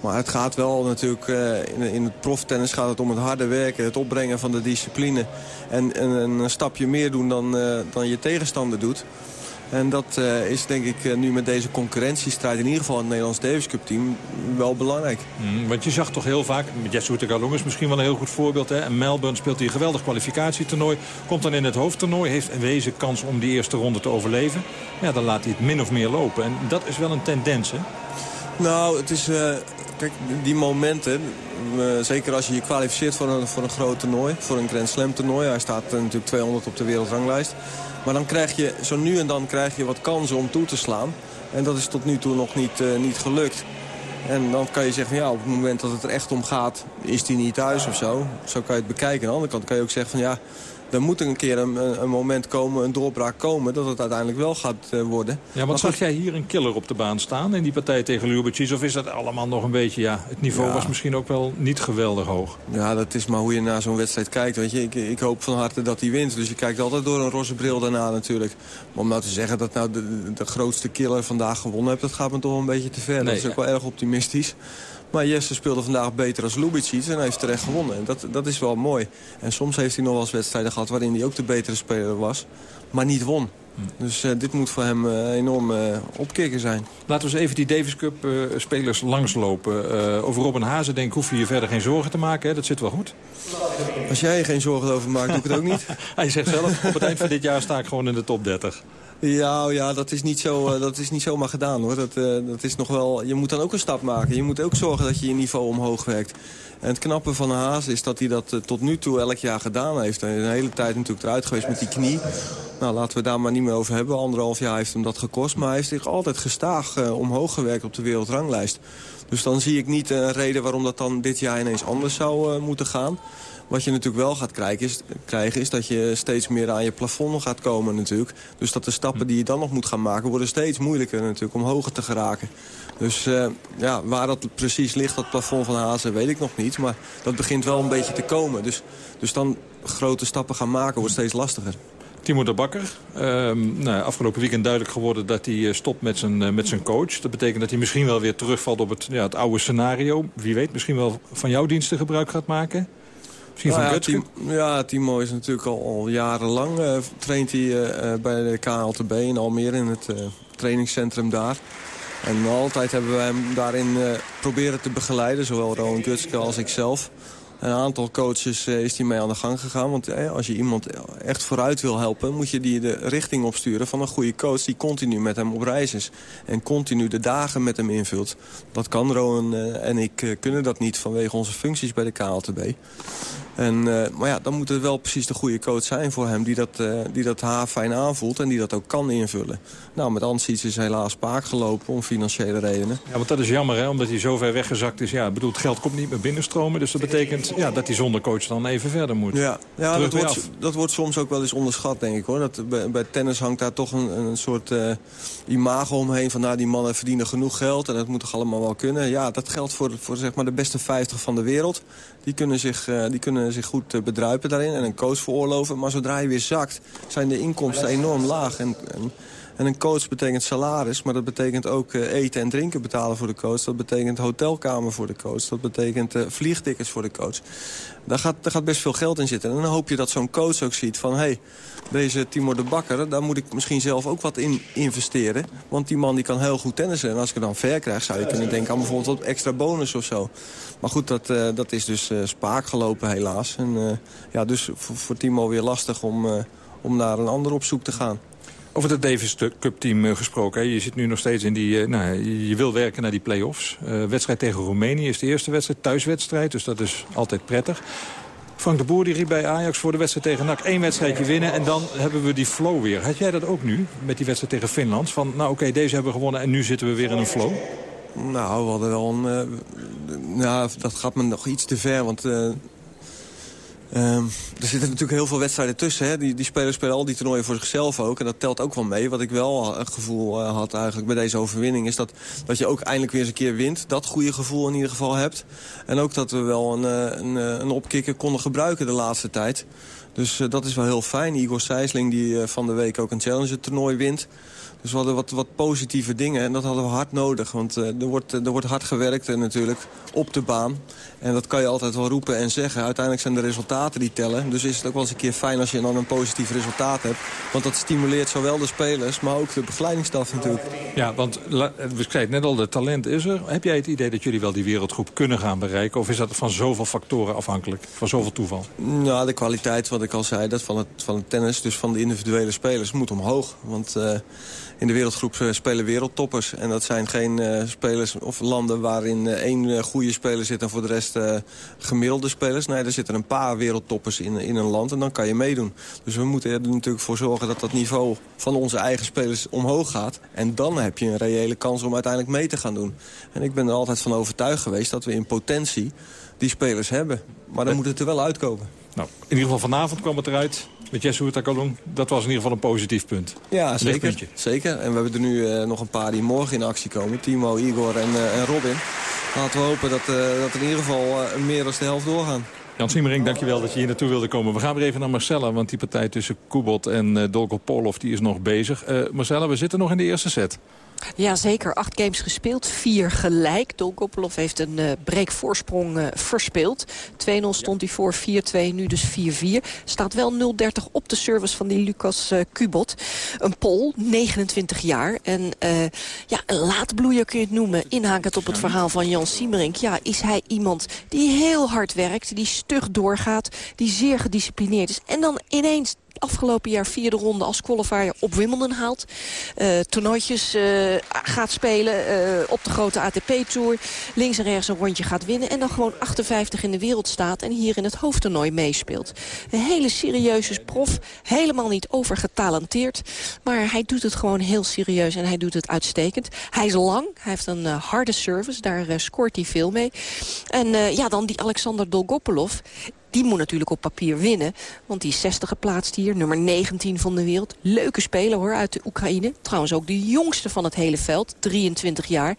Maar het gaat wel natuurlijk, uh, in, in, het proftennis gaat het om het harde werken. Het opbrengen van de discipline. En, en een stapje meer doen dan, dan je tegenstander doet. En dat uh, is denk ik uh, nu met deze concurrentiestrijd... in ieder geval in het Nederlands Davis Cup team wel belangrijk. Mm, want je zag toch heel vaak, met Jesse Galong is misschien wel een heel goed voorbeeld... Hè? En Melbourne speelt hij een geweldig kwalificatietoernooi. Komt dan in het hoofdtoernooi, heeft een wezen kans om die eerste ronde te overleven. Ja, dan laat hij het min of meer lopen. En dat is wel een tendens, hè? Nou, het is... Uh, kijk, die momenten... zeker als je je kwalificeert voor een, voor een groot toernooi... voor een Grand Slam toernooi. Hij staat natuurlijk 200 op de wereldranglijst maar dan krijg je, zo nu en dan krijg je wat kansen om toe te slaan. En dat is tot nu toe nog niet, uh, niet gelukt. En dan kan je zeggen, ja, op het moment dat het er echt om gaat, is hij niet thuis of zo. Zo kan je het bekijken. Aan de andere kant kan je ook zeggen van ja, er moet een keer een, een, moment komen, een doorbraak komen... dat het uiteindelijk wel gaat uh, worden. Ja, want zag jij hier een killer op de baan staan in die partij tegen Ljubicic? Of is dat allemaal nog een beetje, ja, het niveau was misschien ook wel niet geweldig hoog? Ja, dat is maar hoe je naar zo'n wedstrijd kijkt. Weet je. Ik, ik, hoop van harte dat hij wint. Dus je kijkt altijd door een roze bril daarna natuurlijk. Maar om nou te zeggen dat nou de, de grootste killer vandaag gewonnen hebt... dat gaat me toch een beetje te ver. dat is ook wel erg optimistisch. Maar Jesse speelde vandaag beter als Lubicic en hij heeft terecht gewonnen. En dat, dat is wel mooi. En soms heeft hij nog wel eens wedstrijden gehad waarin hij ook de betere speler was. Maar niet won. Dus uh, dit moet voor hem uh, enorm uh, opkikken zijn. Laten we eens even die Davis Cup spelers langslopen. over Robin Hazen denk ik hoef je je verder geen zorgen te maken. Hè? Dat zit wel goed. Als jij je geen zorgen over maakt, doe ik het ook niet. Hij zegt zelf, op het eind van dit jaar sta ik gewoon in de top 30. Ja, ja dat, is niet zo, uh, dat is niet zomaar gedaan hoor. Dat, uh, dat is nog wel, je moet dan ook een stap maken. Je moet ook zorgen dat je je niveau omhoog werkt. En het knappe van Haas is dat hij dat uh, tot nu toe elk jaar gedaan heeft. Hij is een hele tijd natuurlijk eruit geweest met die knie. Nou, laten we daar maar niet meer over hebben. Anderhalf jaar heeft hem dat gekost. Maar hij heeft zich altijd gestaag omhoog gewerkt op de wereldranglijst. Dus dan zie ik niet een reden waarom dat dan dit jaar ineens anders zou moeten gaan. Wat je natuurlijk wel gaat krijgen is, krijgen is dat je steeds meer aan je plafond gaat komen natuurlijk. Dus dat de stappen die je dan nog moet gaan maken worden steeds moeilijker natuurlijk om hoger te geraken. Dus uh, ja, waar dat precies ligt, dat plafond van Hazen, weet ik nog niet. Maar dat begint wel een beetje te komen. Dus, dus dan grote stappen gaan maken wordt steeds lastiger. Timo de Bakker. Uh, nou, afgelopen weekend duidelijk geworden dat hij stopt met zijn, uh, met zijn coach. Dat betekent dat hij misschien wel weer terugvalt op het, ja, het oude scenario. Wie weet, misschien wel van jouw diensten gebruik gaat maken. Misschien nou van ja, Timo, ja, Timo is natuurlijk al, al jarenlang uh, traint hij uh, bij de KLTB in Almere in het uh, trainingscentrum daar. En altijd hebben wij hem daarin proberen te begeleiden, zowel Rowan Gutske als ikzelf. Een aantal coaches is hij mee aan de gang gegaan. Want als je iemand echt vooruit wil helpen... moet je die de richting opsturen van een goede coach... die continu met hem op reis is. En continu de dagen met hem invult. Dat kan Rowan en ik kunnen dat niet vanwege onze functies bij de KLTB. En, uh, maar ja, dan moet het wel precies de goede coach zijn voor hem... die dat, uh, die dat haar fijn aanvoelt en die dat ook kan invullen. Nou, met Ansits is helaas paak gelopen om financiële redenen. Ja, want dat is jammer, hè? omdat hij zo ver weggezakt is. Ja, bedoel, het geld komt niet meer binnenstromen. Dus dat betekent ja, dat hij zonder coach dan even verder moet. Ja, ja dat, wordt, dat wordt soms ook wel eens onderschat, denk ik. hoor. Dat, bij, bij tennis hangt daar toch een, een soort uh, imago omheen... van nou, die mannen verdienen genoeg geld en dat moet toch allemaal wel kunnen. Ja, dat geldt voor, voor zeg maar, de beste 50 van de wereld. Die kunnen zich, die kunnen zich goed eh, bedruipen daarin en een coach veroorloven. Maar zodra je weer zakt, zijn de inkomsten enorm laag. En, en, en een coach betekent salaris, maar dat betekent ook uh, eten en drinken betalen voor de coach. Dat betekent hotelkamer voor de coach. Dat betekent uh, vliegtickets voor de coach. Daar gaat, gaat best veel geld in zitten. En dan hoop je dat zo'n coach ook ziet van... hey, deze Timor de Bakker, daar moet ik misschien zelf ook wat in investeren. Want die man die kan heel goed tennissen. En als ik er dan ver krijg, zou je kunnen denken aan bijvoorbeeld wat extra bonus of zo. Maar goed, dat, uh, dat is dus spaak gelopen helaas. En ja, dus voor, voor Timo weer lastig om, om naar een ander op zoek te gaan. Over het Davis Cup team gesproken. Hè. Je zit nu nog steeds in die... nou, je wil werken naar die play-offs. wedstrijd tegen Roemenië is de eerste wedstrijd. Thuiswedstrijd, dus dat is altijd prettig. Frank de Boer die riep bij Ajax voor de wedstrijd tegen NAC. één wedstrijdje winnen en dan hebben we die flow weer. Had jij dat ook nu met die wedstrijd tegen Finland? Van nou oké, deze hebben we gewonnen en nu zitten we weer in een flow? Nou, we hadden wel een... Nou, dat gaat me nog iets te ver, want... Uh, er zitten natuurlijk heel veel wedstrijden tussen. Hè? Die, die spelers spelen al die toernooien voor zichzelf ook. En dat telt ook wel mee. Wat ik wel een gevoel uh, had eigenlijk bij deze overwinning... is dat, dat je ook eindelijk weer eens een keer wint. Dat goede gevoel in ieder geval hebt. En ook dat we wel een, een, een opkikker konden gebruiken de laatste tijd. Dus dat is wel heel fijn. Igor Sijsling die van de week ook een Challenger toernooi wint. Dus we hadden wat, wat positieve dingen en dat hadden we hard nodig. Want uh, er, wordt, er wordt hard gewerkt natuurlijk op de baan. En dat kan je altijd wel roepen en zeggen. Uiteindelijk zijn de resultaten die tellen. Dus is het ook wel eens een keer fijn als je dan een positief resultaat hebt. Want dat stimuleert zowel de spelers, maar ook de begeleidingsstaf natuurlijk. Ja, want we zeiden net al, de talent is er. Heb jij het idee dat jullie wel die wereldgroep kunnen gaan bereiken? Of is dat van zoveel factoren afhankelijk? Van zoveel toeval? Nou, de kwaliteit, wat ik al zei, dat van, het, van het tennis, dus van de individuele spelers, moet omhoog. Want... Uh, in de wereldgroep uh, spelen wereldtoppers. En dat zijn geen uh, spelers of landen waarin uh, één goede speler zit... en voor de rest gemiddelde spelers. Nee, er zitten een paar wereldtoppers in, in een land en dan kan je meedoen. Dus we moeten er natuurlijk voor zorgen dat dat niveau van onze eigen spelers omhoog gaat. En dan heb je een reële kans om uiteindelijk mee te gaan doen. En ik ben er altijd van overtuigd geweest dat we in potentie die spelers hebben. Maar dan moet het er wel uitkomen. Nou, in ieder geval vanavond kwam het eruit met Jesse Houtakalong. Dat was in ieder geval een positief punt. Ja, zeker. zeker. En we hebben er nu uh, nog een paar die morgen in actie komen. Timo, Igor en, uh, en Robin. Laten we hopen dat, uh, dat in ieder geval meer dan de helft doorgaan. Jan Siemering, dankjewel dat je hier naartoe wilde komen. We gaan weer even naar Marcella, want die partij tussen Kubot en uh, Dolko Polov die is nog bezig. Marcella, we zitten nog in de eerste set. Ja, zeker. Acht games gespeeld. Vier gelijk. Dolgopolov heeft een uh, breekvoorsprong uh, verspeeld. 2-0 stond hij voor. 4-2, nu dus 4-4. Staat wel 0-30 op de service van die Lucas uh, Kubot. Een Pol, 29 jaar. En ja, een laatbloeier kun je het noemen. Inhakend op het verhaal van Jan Siemerink. Ja, is hij iemand die heel hard werkt. Die stug doorgaat. Die zeer gedisciplineerd is. En dan ineens afgelopen jaar vierde ronde als qualifier op Wimbledon haalt. Uh, toernooitjes gaat spelen op de grote ATP-tour. Links en rechts een rondje gaat winnen. En dan gewoon 58 in de wereld staat en hier in het hoofdtoernooi meespeelt. Een hele serieuze prof. Helemaal niet overgetalenteerd. Maar hij doet het gewoon heel serieus en hij doet het uitstekend. Hij is lang. Hij heeft een harde service. Daar scoort hij veel mee. En ja, dan die Alexander Dolgopolov die moet natuurlijk op papier winnen. Want die is 60 geplaatst hier, nummer 19 van de wereld. Leuke speler hoor, uit de Oekraïne. Trouwens ook de jongste van het hele veld, 23 jaar.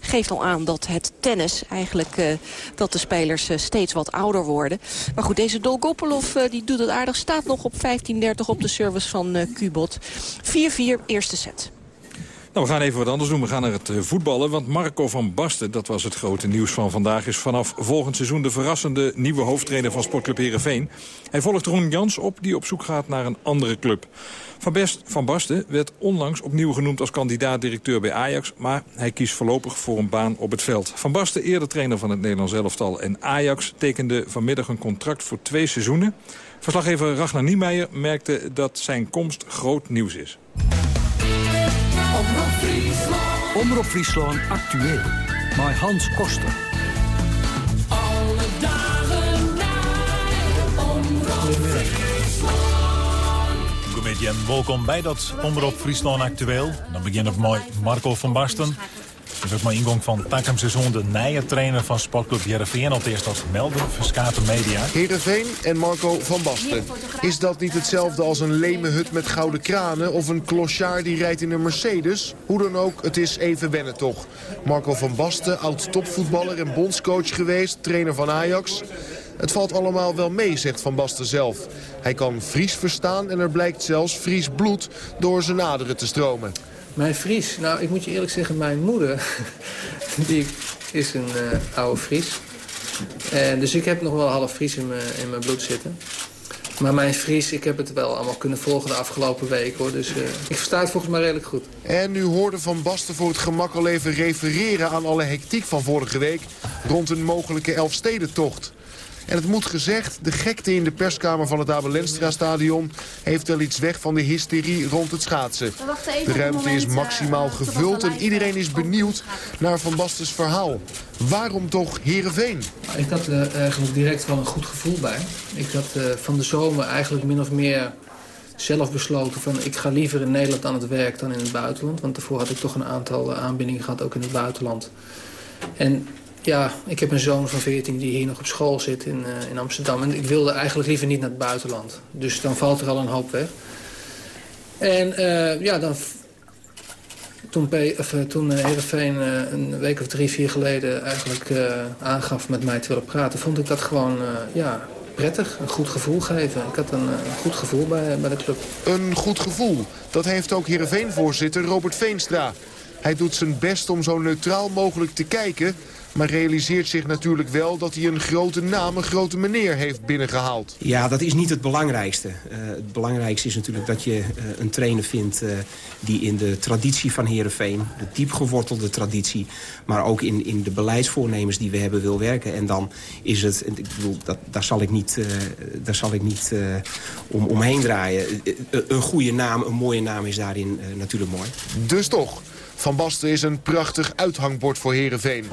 Geeft al aan dat het tennis eigenlijk, uh, dat de spelers uh, steeds wat ouder worden. Maar goed, deze Dolgopolov uh, die doet het aardig. Staat nog op 15-30 op de service van Kubot. 4-4, eerste set. Nou, we gaan even wat anders doen. We gaan naar het eh, voetballen. Want Marco van Basten, dat was het grote nieuws van vandaag... is vanaf volgend seizoen de verrassende nieuwe hoofdtrainer van Sportclub Heerenveen. Hij volgt Ron Jans op, die op zoek gaat naar een andere club. Van, Best, Basten werd onlangs opnieuw genoemd als kandidaat-directeur bij Ajax... maar hij kiest voorlopig voor een baan op het veld. Van Basten, eerder trainer van het Nederlands elftal en Ajax... tekende vanmiddag een contract voor twee seizoenen. Verslaggever Ragnar Niemeyer merkte dat zijn komst groot nieuws is. Omroep Friesland. Actueel. Bij Hans Koster. Alle dagen naar Omroep Friesland. Goedemiddag en welkom bij dat Omroep Friesland actueel. Dan beginnen we mooi Marco van Basten. Dus ook maar ingang van Takem seizoen de nieuwe trainer van sportclub Heerenveen. Al eerst als melden verskaten media. Heerenveen en Marco van Basten. Is dat niet hetzelfde als een leme hut met gouden kranen... of een clochard die rijdt in een Mercedes? Hoe dan ook, het is even wennen toch. Marco van Basten, oud-topvoetballer en bondscoach geweest... trainer van Ajax. Het valt allemaal wel mee, zegt Van Basten zelf. Hij kan Fries verstaan en er blijkt zelfs Fries bloed door zijn aderen te stromen. Mijn Fries? Nou, ik moet je eerlijk zeggen, mijn moeder die is een uh, oude Fries. En dus ik heb nog wel half Fries in mijn, in mijn bloed zitten. Maar mijn Fries, ik heb het wel allemaal kunnen volgen de afgelopen week. hoor. Dus uh, ik versta het volgens mij redelijk goed. En nu hoorde Van Basten voor het gemak al even refereren aan alle hectiek van vorige week... rond een mogelijke Elfstedentocht. En het moet gezegd, de gekte in de perskamer van het Abel stadion heeft wel iets weg van de hysterie rond het schaatsen. De ruimte is maximaal eh, gevuld en iedereen is benieuwd naar Van Bastes verhaal. Waarom toch Heerenveen? Ik had er eh, eigenlijk direct wel een goed gevoel bij. Ik had uh, van de zomer eigenlijk min of meer zelf besloten van ik ga liever in Nederland aan het werk dan in het buitenland. Want daarvoor had ik toch een aantal aanbindingen gehad, ook in het buitenland. En ja, ik heb een zoon van 14 die hier nog op school zit in, uh, in Amsterdam. En ik wilde eigenlijk liever niet naar het buitenland. Dus dan valt er al een hoop weg. En uh, ja, dan, toen, of, uh, toen Heerenveen een week of drie, vier geleden eigenlijk aangaf met mij te willen praten... vond ik dat gewoon ja, prettig, een goed gevoel geven. Ik had een, een goed gevoel bij, bij de club. Een goed gevoel, dat heeft ook Heerenveen-voorzitter Robert Veenstra. Hij doet zijn best om zo neutraal mogelijk te kijken maar realiseert zich natuurlijk wel dat hij een grote naam, een grote meneer heeft binnengehaald. Ja, dat is niet het belangrijkste. Uh, het belangrijkste is natuurlijk dat je uh, een trainer vindt uh, die in de traditie van Heerenveen, de diep gewortelde traditie, maar ook in, in de beleidsvoornemens die we hebben wil werken. En dan is het, ik bedoel, dat, daar zal ik niet, daar zal ik niet om, omheen draaien. een goede naam, een mooie naam is daarin natuurlijk mooi. Dus toch, Van Basten is een prachtig uithangbord voor Heerenveen.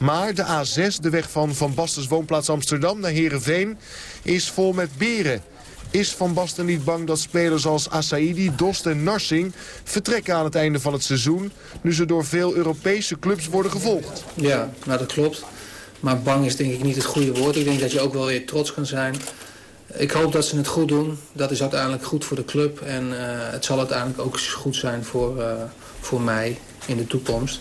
Maar de A6, de weg van Van Bastens woonplaats Amsterdam naar Heerenveen, is vol met beren. Is Van Basten niet bang dat spelers als Asaidi, Dost en Narsing vertrekken aan het einde van het seizoen... nu ze door veel Europese clubs worden gevolgd? Ja, nou dat klopt. Maar bang is denk ik niet het goede woord. Ik denk dat je ook wel weer trots kan zijn. Ik hoop dat ze het goed doen. Dat is uiteindelijk goed voor de club. En uh, het zal uiteindelijk ook goed zijn voor, uh, voor mij in de toekomst.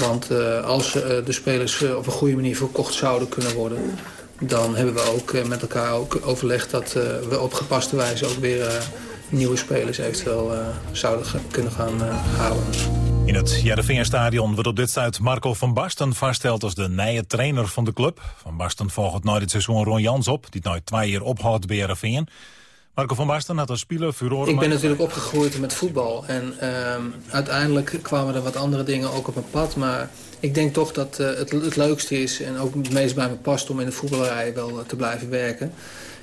Want uh, als uh, de spelers uh, op een goede manier verkocht zouden kunnen worden... dan hebben we ook met elkaar ook overlegd dat we op gepaste wijze ook weer nieuwe spelers eventueel zouden kunnen gaan halen. In het Jereveen-stadion wordt op dit stuit Marco van Basten vaststeld als de nieuwe trainer van de club. Van Basten volgt nooit het seizoen Ron Jans op, die nooit twee jaar ophoudt bij Jereveen. Marco van Basten had een speler, furore. Ik ben natuurlijk opgegroeid met voetbal. En uh, uiteindelijk kwamen er wat andere dingen ook op mijn pad. Maar ik denk toch dat uh, het, het leukste is en ook het meest bij me past om in de voetballerij wel te blijven werken.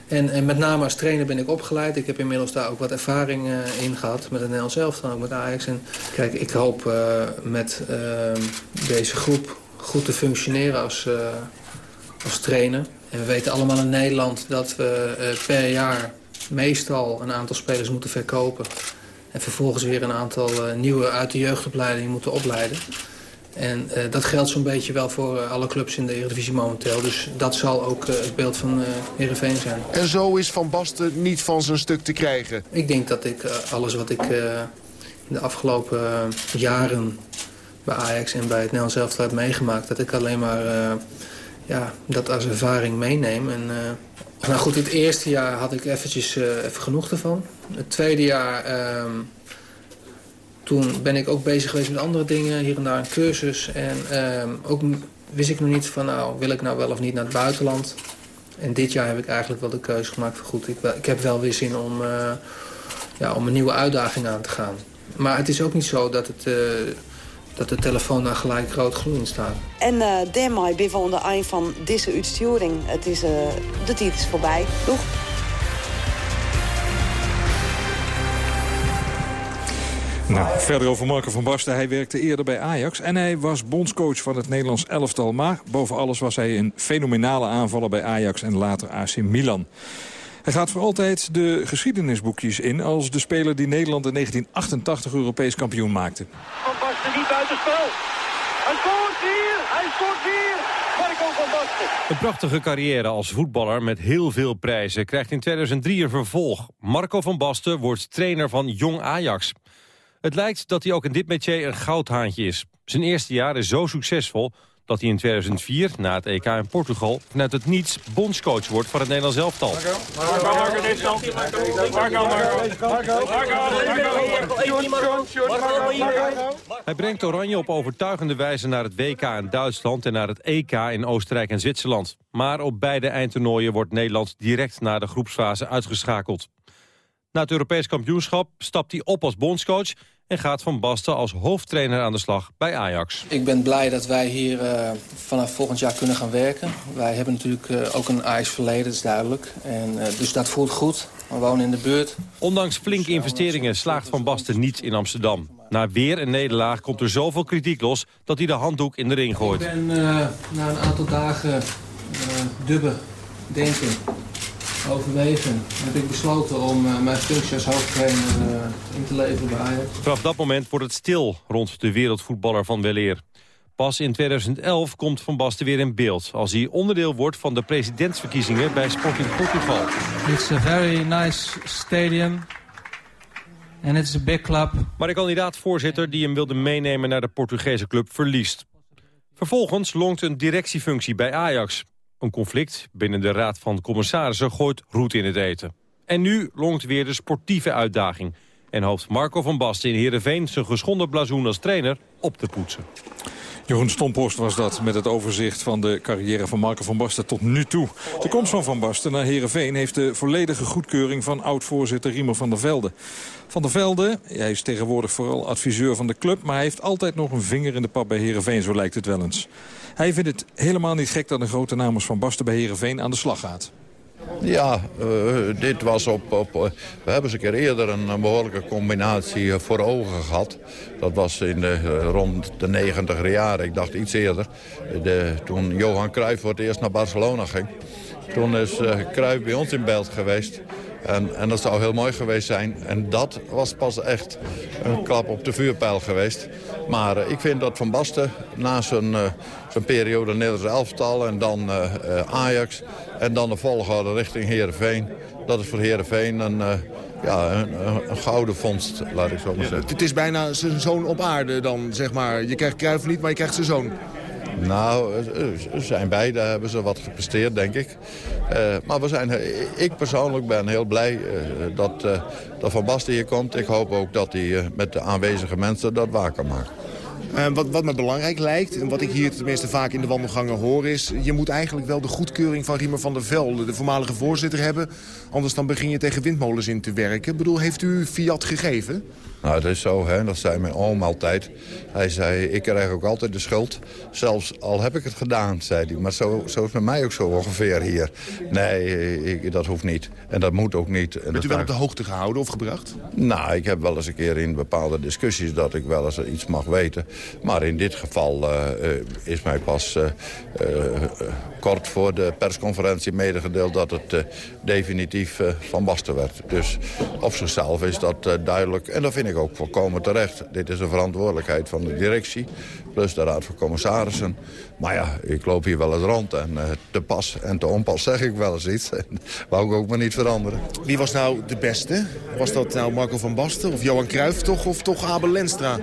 En, en, met name als trainer ben ik opgeleid. Ik heb inmiddels daar ook wat ervaring uh, in gehad. Met het Nederlands zelf, dan ook met Ajax. En kijk, ik hoop uh, met uh, deze groep goed te functioneren als, als trainer. En we weten allemaal in Nederland dat we per jaar meestal een aantal spelers moeten verkopen. En vervolgens weer een aantal nieuwe uit de jeugdopleiding moeten opleiden. En uh, dat geldt zo'n beetje wel voor uh, alle clubs in de Eredivisie momenteel. Dus dat zal ook uh, het beeld van Heerenveen zijn. En zo is Van Basten niet van zijn stuk te krijgen? Ik denk dat ik alles wat ik in de afgelopen jaren bij Ajax en bij het Nederlands elftal heb meegemaakt... dat ik alleen maar ja, dat als ervaring meeneem. En, nou goed, het eerste jaar had ik eventjes even genoeg ervan. Het tweede jaar ehm, toen ben ik ook bezig geweest met andere dingen, hier en daar een cursus. En uh, ook wist ik nog niet van, nou, wil ik nou wel of niet naar het buitenland. En dit jaar heb ik eigenlijk wel de keuze gemaakt van, goed, ik, ik heb wel weer zin om, uh, ja, om een nieuwe uitdaging aan te gaan. Maar het is ook niet zo dat het... Dat de telefoon daar gelijk rood groen staat. En uh, daarmee ben we eind van deze uitsturing. Het is, uh, de tijd is voorbij. Doeg! Nou, verder over Marco van Basten. Hij werkte eerder bij Ajax en hij was bondscoach van het Nederlands elftal. Maar boven alles was hij een fenomenale aanvaller bij Ajax en later AC Milan. Hij gaat voor altijd de geschiedenisboekjes in als de speler die Nederland in 1988 Europees kampioen maakte. Van Basten niet buitenspel. Hij scoort hier! Hij scoort hier! Marco van Basten. Een prachtige carrière als voetballer met heel veel prijzen krijgt in 2003 een vervolg. Marco van Basten wordt trainer van Jong Ajax. Het lijkt dat hij ook in dit métier een goudhaantje is. Zijn eerste jaar is zo succesvol dat hij in 2004, na het EK in Portugal... vanuit het niets bondscoach wordt van het Nederlands elftal. Hij brengt Oranje op overtuigende wijze naar het WK in Duitsland... en naar het EK in Oostenrijk en Zwitserland. Maar op beide eindtoernooien wordt Nederland direct na de groepsfase uitgeschakeld. Na het Europees kampioenschap stapt hij op als bondscoach... en gaat Van Basten als hoofdtrainer aan de slag bij Ajax. Ik ben blij dat wij hier uh, vanaf volgend jaar kunnen gaan werken. Wij hebben natuurlijk uh, ook een Ajax-verleden, dat is duidelijk. En, uh, dus dat voelt goed. We wonen in de buurt. Ondanks flinke investeringen slaagt Van Basten niet in Amsterdam. Na weer een nederlaag komt er zoveel kritiek los... dat hij de handdoek in de ring gooit. Ik ben na een aantal dagen dubben denken overwegen heb ik besloten om uh, mijn functie als hoofdtrainer uh, in te leveren bij Ajax. Vanaf dat moment wordt het stil rond de wereldvoetballer van Weleer. Pas in 2011 komt Van Basten weer in beeld... als hij onderdeel wordt van de presidentsverkiezingen bij Sporting Portugal. It's a very nice stadium. And it's a big club. Maar de kandidaat-voorzitter die hem wilde meenemen naar de Portugese club verliest. Vervolgens longt een directiefunctie bij Ajax. Een conflict binnen de Raad van Commissarissen gooit roet in het eten. En nu longt weer de sportieve uitdaging. En hoopt Marco van Basten in Heerenveen zijn geschonden blazoen als trainer op te poetsen. Jeroen Stompost was dat met het overzicht van de carrière van Marco van Basten tot nu toe. De komst van Van Basten naar Heerenveen heeft de volledige goedkeuring van oud-voorzitter Riemer van der Velde. Van der Velde, hij is tegenwoordig vooral adviseur van de club... maar hij heeft altijd nog een vinger in de pap bij Heerenveen, zo lijkt het wel eens. Hij vindt het helemaal niet gek dat een grote naam als Van Basten bij Heerenveen aan de slag gaat. Ja, uh, dit was op, op... Uh, we hebben eens een keer eerder een, behoorlijke combinatie uh, voor ogen gehad. Dat was in de, rond de negentiger jaren, ik dacht iets eerder. De, toen Johan Cruijff voor het eerst naar Barcelona ging. Toen is Cruijff bij ons in beeld geweest. En, en, dat zou heel mooi geweest zijn. En dat was pas echt een klap op de vuurpijl geweest. Maar uh, ik vind dat Van Basten na zijn, uh, zijn periode Nederlands elftal en dan uh, Ajax... en dan de volgorde richting Heerenveen... dat is voor Heerenveen een, ja, een, een, gouden vondst, laat ik zo maar zeggen. Het is bijna zijn zoon op aarde dan, zeg maar. Je krijgt Cruijff niet, maar je krijgt zijn zoon. Nou, zijn beide hebben ze wat gepresteerd, denk ik. Uh, maar we zijn, ik persoonlijk ben heel blij uh, dat, dat Van Basten hier komt. Ik hoop ook dat hij met de aanwezige mensen dat waar kan maken. Wat, wat me belangrijk lijkt, en wat ik hier tenminste vaak in de wandelgangen hoor... is, je moet eigenlijk wel de goedkeuring van Riemer van der Velde... de voormalige voorzitter hebben, anders dan begin je tegen windmolens in te werken. Ik bedoel, heeft u Fiat gegeven? Nou, dat is zo, hè. dat zei mijn oom altijd. Hij zei, ik krijg ook altijd de schuld. Zelfs al heb ik het gedaan, zei hij. Maar zo, zo is met mij ook zo ongeveer hier. Nee, ik, dat hoeft niet. En dat moet ook niet. En Bent u wel op de hoogte gehouden of gebracht? Nou, ik heb wel eens een keer in bepaalde discussies... dat ik wel eens iets mag weten. Maar in dit geval uh, is mij pas uh, kort voor de persconferentie medegedeeld... dat het definitief van Basten werd. Dus op zichzelf is dat duidelijk. En dat vind ik ook volkomen terecht. Dit is een verantwoordelijkheid van de directie, plus de Raad van Commissarissen. Maar ja, ik loop hier wel eens rond en uh, te pas en te onpas zeg ik wel eens iets. Wou ik ook maar niet veranderen. Wie was nou de beste? Was dat nou Marco van Basten of Johan Cruijff toch, of toch Abel Lenstra?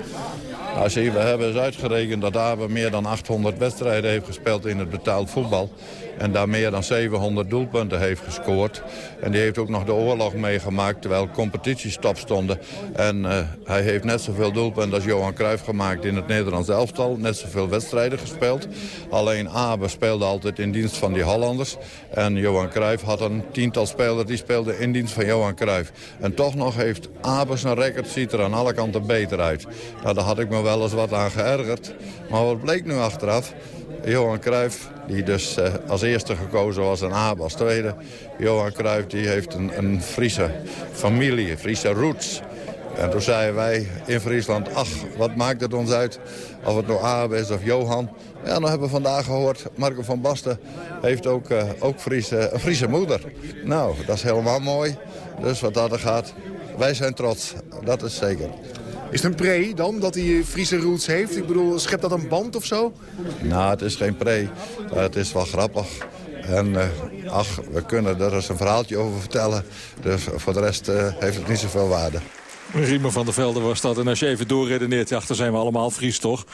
Nou, zie, we hebben eens uitgerekend dat Abel meer dan 800 wedstrijden heeft gespeeld in het betaald voetbal. En daar meer dan 700 doelpunten heeft gescoord. En die heeft ook nog de oorlog meegemaakt terwijl competities stop stonden. En uh, hij heeft net zoveel doelpunten als Johan Cruijff gemaakt in het Nederlands elftal. Net zoveel wedstrijden gespeeld. Alleen Abe speelde altijd in dienst van die Hollanders. En Johan Cruijff had een tiental spelers die speelden in dienst van Johan Cruijff. En toch nog heeft Abe zijn record ziet er aan alle kanten beter uit. Nou, daar had ik me wel eens wat aan geërgerd. Maar wat bleek nu achteraf? Johan Cruijff, die dus uh, als eerste gekozen was en Abe als tweede. Johan Cruijff die heeft een, een Friese familie, Friese roots. En toen zeiden wij in Friesland, ach, wat maakt het ons uit of het nou Abe is of Johan. Ja, dan hebben we vandaag gehoord, Marco van Basten heeft ook, uh, ook Friese, een Friese moeder. Nou, dat is helemaal mooi. Dus wat dat er gaat, wij zijn trots, dat is zeker. Is het een pre dan, dat hij Friese roots heeft? Ik bedoel, schept dat een band of zo? Nou, het is geen pre. Het is wel grappig. En uh, ach, we kunnen er eens een verhaaltje over vertellen. Dus voor de rest uh, heeft het niet zoveel waarde. Riemer van der Velde was dat. En als je even doorredeneert, ja, dan zijn we allemaal Fries, toch?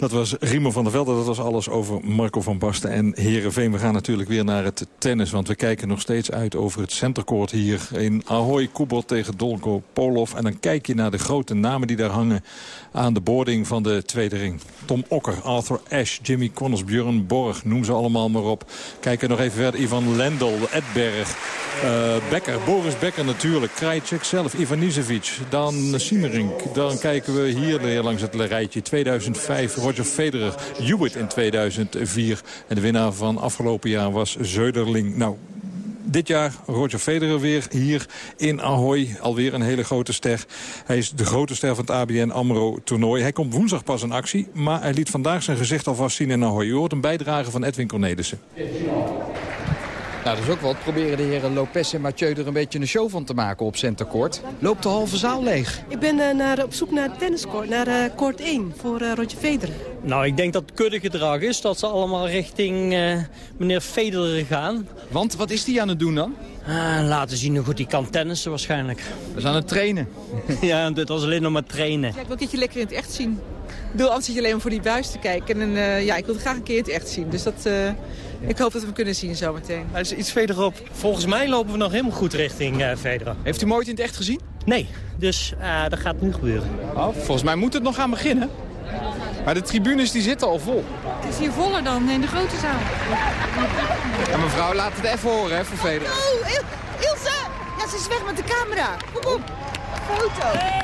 Dat was Riemer van der Velde, dat was alles over Marco van Basten en Herenveen. We gaan natuurlijk weer naar het tennis, want we kijken nog steeds uit over het centercourt hier in Ahoy. Kubot tegen Dolko Polov. En dan kijk je naar de grote namen die daar hangen aan de boarding van de tweede ring. Tom Okker, Arthur Ashe, Jimmy Connors, Björn Borg, noem ze allemaal maar op. Kijken nog even verder, Ivan Lendl, Edberg, Becker, Boris Becker natuurlijk, Krajcek zelf, Ivan Nisevic, dan Simmerink. Dan kijken we hier langs het rijtje 2005, Roger Federer, Hewitt in 2004. En de winnaar van afgelopen jaar was Zeuderling. Nou, dit jaar Roger Federer weer hier in Ahoy. Alweer een hele grote ster. Hij is de grote ster van het ABN AMRO toernooi. Hij komt woensdag pas in actie. Maar hij liet vandaag zijn gezicht alvast zien in Ahoy. U hoort een bijdrage van Edwin Cornelissen. Nou, dat is ook wat. Proberen de heren Lopez en Mathieu er een beetje een show van te maken op centercourt. Loopt de halve zaal leeg. Ik ben uh, naar, op zoek naar het tenniscourt, naar uh, court 1 voor uh, Roger Federer. Nou, ik denk dat het kuddegedrag is dat ze allemaal richting meneer Federer gaan. Want wat is die aan het doen dan? Ah, laten zien hoe goed hij kan tennissen waarschijnlijk. Dat is aan het trainen. ja, dit was alleen nog maar trainen. Ja, ik wil een keertje lekker in het echt zien. Ik bedoel, anders zit je alleen maar voor die buis te kijken. En uh, ja, ik wil het graag een keer in het echt zien. Dus dat, ik hoop dat we hem kunnen zien zometeen. Hij is iets verderop. Volgens mij lopen we nog helemaal goed richting uh, Federer. Heeft u hem ooit in het echt gezien? Nee, dus dat gaat nu gebeuren. Oh, volgens mij moet het nog gaan beginnen. Maar de tribunes die zitten al vol. Het is hier voller dan in de grote zaal. Ja, mevrouw, laat het even horen hè, voor Federer. Oh, Il Ilse! Ja, ze is weg met de camera. Kom op. Foto. Hey,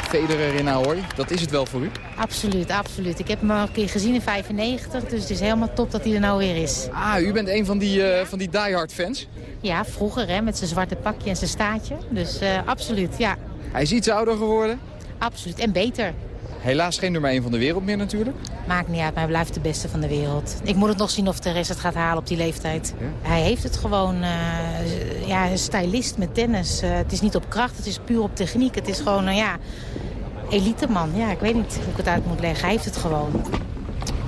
Federer in Ahoy, dat is het wel voor u? Absoluut, absoluut. Ik heb hem al een keer gezien in 95, dus het is helemaal top dat hij er nou weer is. Ah, u bent een van die, uh, van die diehard fans? Ja, vroeger hè, met zijn zwarte pakje en zijn staartje. Dus uh, absoluut, ja. Hij is iets ouder geworden? Absoluut, en beter. Helaas geen nummer 1 van de wereld meer natuurlijk. Maakt niet uit, maar hij blijft de beste van de wereld. Ik moet het nog zien of de rest het gaat halen op die leeftijd. Ja? Hij heeft het gewoon, uh, ja, een stylist met tennis. Uh, het is niet op kracht, het is puur op techniek. Het is gewoon, uh, ja, elite man. Ja, ik weet niet hoe ik het uit moet leggen. Hij heeft het gewoon.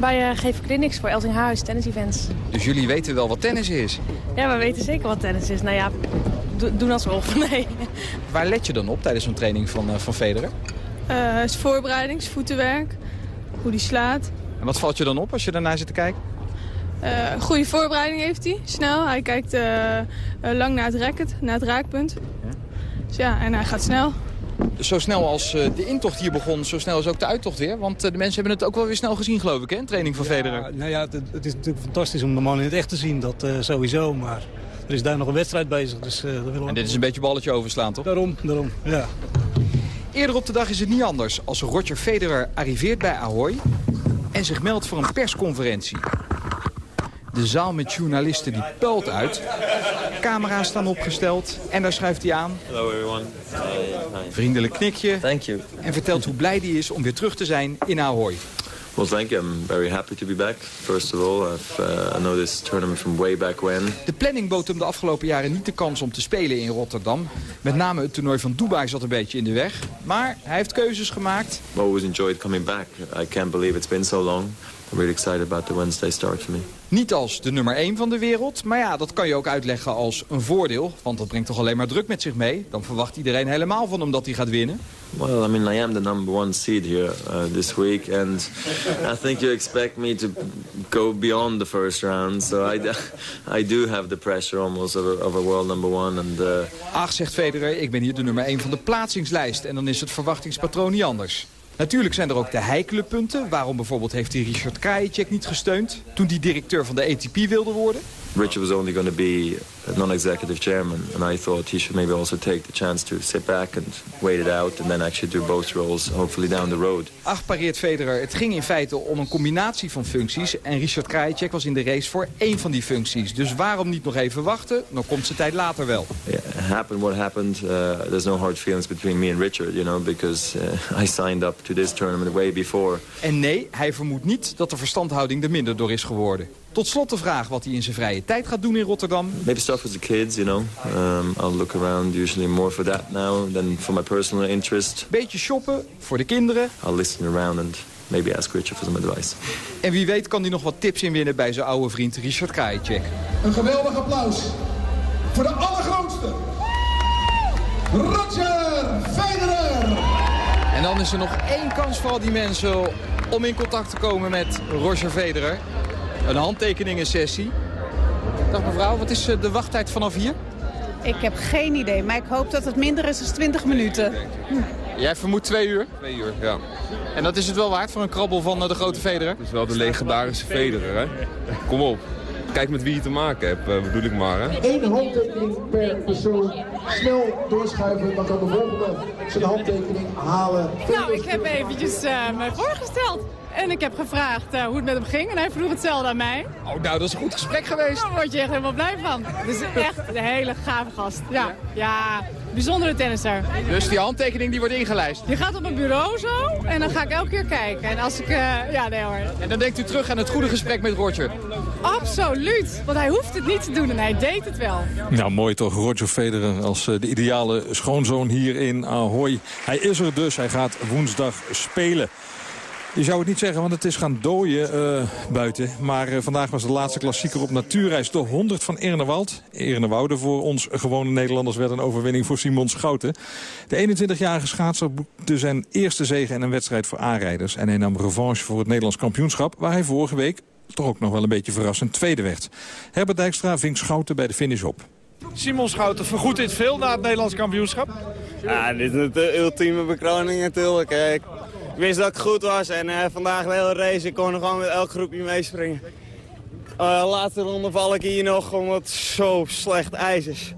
Wij geven clinics voor Elting Huis, tennis-events. Dus jullie weten wel wat tennis is? Ja, we weten zeker wat tennis is. Nou ja, do doen alsof, nee. Waar let je dan op tijdens zo'n training van, van Federer? Uh, is voorbereiding, is voetenwerk, hoe die slaat. En wat valt je dan op als je daarnaar zit te kijken? Uh, goede voorbereiding heeft hij, snel. Hij kijkt uh, lang naar het racket, naar het raakpunt. Ja. Dus ja, en hij gaat snel. Zo snel als eh, de intocht hier begon, zo snel is ook de uittocht weer. Want eh, de mensen hebben het ook wel weer snel gezien, geloof ik, hè? Een training van Federer. Ja, nou ja, het, het is natuurlijk fantastisch om de man in het echt te zien. Dat eh, sowieso, maar er is daar nog een wedstrijd bezig. Dus, uh, dat willen we En dit is een beetje balletje overslaan, toch? Daarom, daarom, ja. Eerder op de dag is het niet anders als Roger Federer arriveert bij Ahoy... en zich meldt voor een persconferentie. De zaal met journalisten die puilt uit. Camera's staan opgesteld en daar schuift hij aan. Hello everyone. Vriendelijk knikje. Thank you. En vertelt hoe blij hij is om weer terug te zijn in Ahoy. Well, thank you. I'm very happy to be back. First of all, I've, uh, I know this tournament from way back when. De planning bood hem de afgelopen jaren niet de kans om te spelen in Rotterdam. Met name het toernooi van Dubai zat een beetje in de weg. Maar hij heeft keuzes gemaakt. I've always enjoyed coming back. I can't believe it's been so long. I'm really excited about the Wednesday start for me. Niet als de nummer 1 van de wereld, maar ja, dat kan je ook uitleggen als een voordeel. Want dat brengt toch alleen maar druk met zich mee. Dan verwacht iedereen helemaal van hem dat hij gaat winnen. Well, I mean, I am the number one seed here uh, this week, and I think you expect me to go beyond the first round. So I, I do have the pressure almost of a, of a world number one. And, uh... Ach, zegt Federer, ik ben hier de nummer 1 van de plaatsingslijst. En dan is het verwachtingspatroon niet anders. Natuurlijk zijn er ook de heikele punten. Waarom bijvoorbeeld heeft hij Richard Krajicek niet gesteund... toen die directeur van de ATP wilde worden? Richard was only going to be a non-executive chairman, and I thought he should maybe also take the chance to sit back and wait it out, and then actually do both roles, hopefully down the road. Ach, pareert Federer. Het ging in feite om een combinatie van functies, en Richard Krajicek was in de race voor één van die functies. Dus waarom niet nog even wachten? Dan komt zijn tijd later wel. Yeah, happened what happened. Uh, there's no hard feelings between me and Richard, you know, because uh, I signed up to this tournament way before. En nee, hij vermoedt niet dat de verstandhouding er minder door is geworden. Tot slot de vraag wat hij in zijn vrije tijd gaat doen in Rotterdam. Maybe stuff with the kids, you know. Um, I'll look around usually more for that now than for my personal interest. Beetje shoppen voor de kinderen. I'll listen around and maybe ask Richard for some advice. En wie weet kan hij nog wat tips inwinnen bij zijn oude vriend Richard Krajicek. Een geweldig applaus voor de allergrootste. Roger Federer! En dan is er nog één kans voor al die mensen om in contact te komen met Roger Federer. Een handtekeningensessie. Dag mevrouw, wat is eh, de wachttijd vanaf hier? Ik heb geen idee, maar ik hoop dat het minder is dan 20 minuten. Jij vermoedt twee uur? Twee uur, ja. En dat is het wel waard voor een krabbel van eh, de grote Federer? Dat is wel de legendarische Federer, hè? Kom op. Kijk met wie je te maken hebt, uh, bedoel ik maar, hè? Eén handtekening per persoon. Snel doorschuiven, dan kan de volgende zijn handtekening halen. Nou, ik heb eventjes uh, me voorgesteld. En ik heb gevraagd uh, hoe het met hem ging. En hij vroeg hetzelfde aan mij. Oh, nou, dat is een goed gesprek geweest. Daar word je echt helemaal blij van. Dus echt een hele gave gast. Ja, ja bijzondere tennisser. Dus die handtekening die wordt ingelijst? Die gaat op mijn bureau zo. En dan ga ik elke keer kijken. En als ik... Uh, ja, nee hoor. En dan denkt u terug aan het goede gesprek met Roger? Absoluut. Want hij hoeft het niet te doen en hij deed het wel. Nou, mooi toch. Roger Federer als de ideale schoonzoon hier in Ahoy. Hij is er dus. Hij gaat woensdag spelen. Je zou het niet zeggen, want het is gaan dooien uh, buiten. Maar uh, vandaag was de laatste klassieker op natuurreis. De 100 van Ernewald. Ernewoude voor ons gewone Nederlanders werd een overwinning voor Simon Schouten. De 21-jarige schaatser boekte zijn eerste zege in een wedstrijd voor aanrijders. En hij nam revanche voor het Nederlands kampioenschap... waar hij vorige week toch ook nog wel een beetje verrassend tweede werd. Herbert Dijkstra ving Schouten bij de finish op. Simon Schouten, vergoedt dit veel na het Nederlands kampioenschap? Ja, dit is de ultieme bekroning natuurlijk. Ik wist dat ik goed was en uh, vandaag de hele race, ik kon gewoon met elk groepje meespringen. Uh, laatste ronde val ik hier nog omdat het zo slecht ijs is.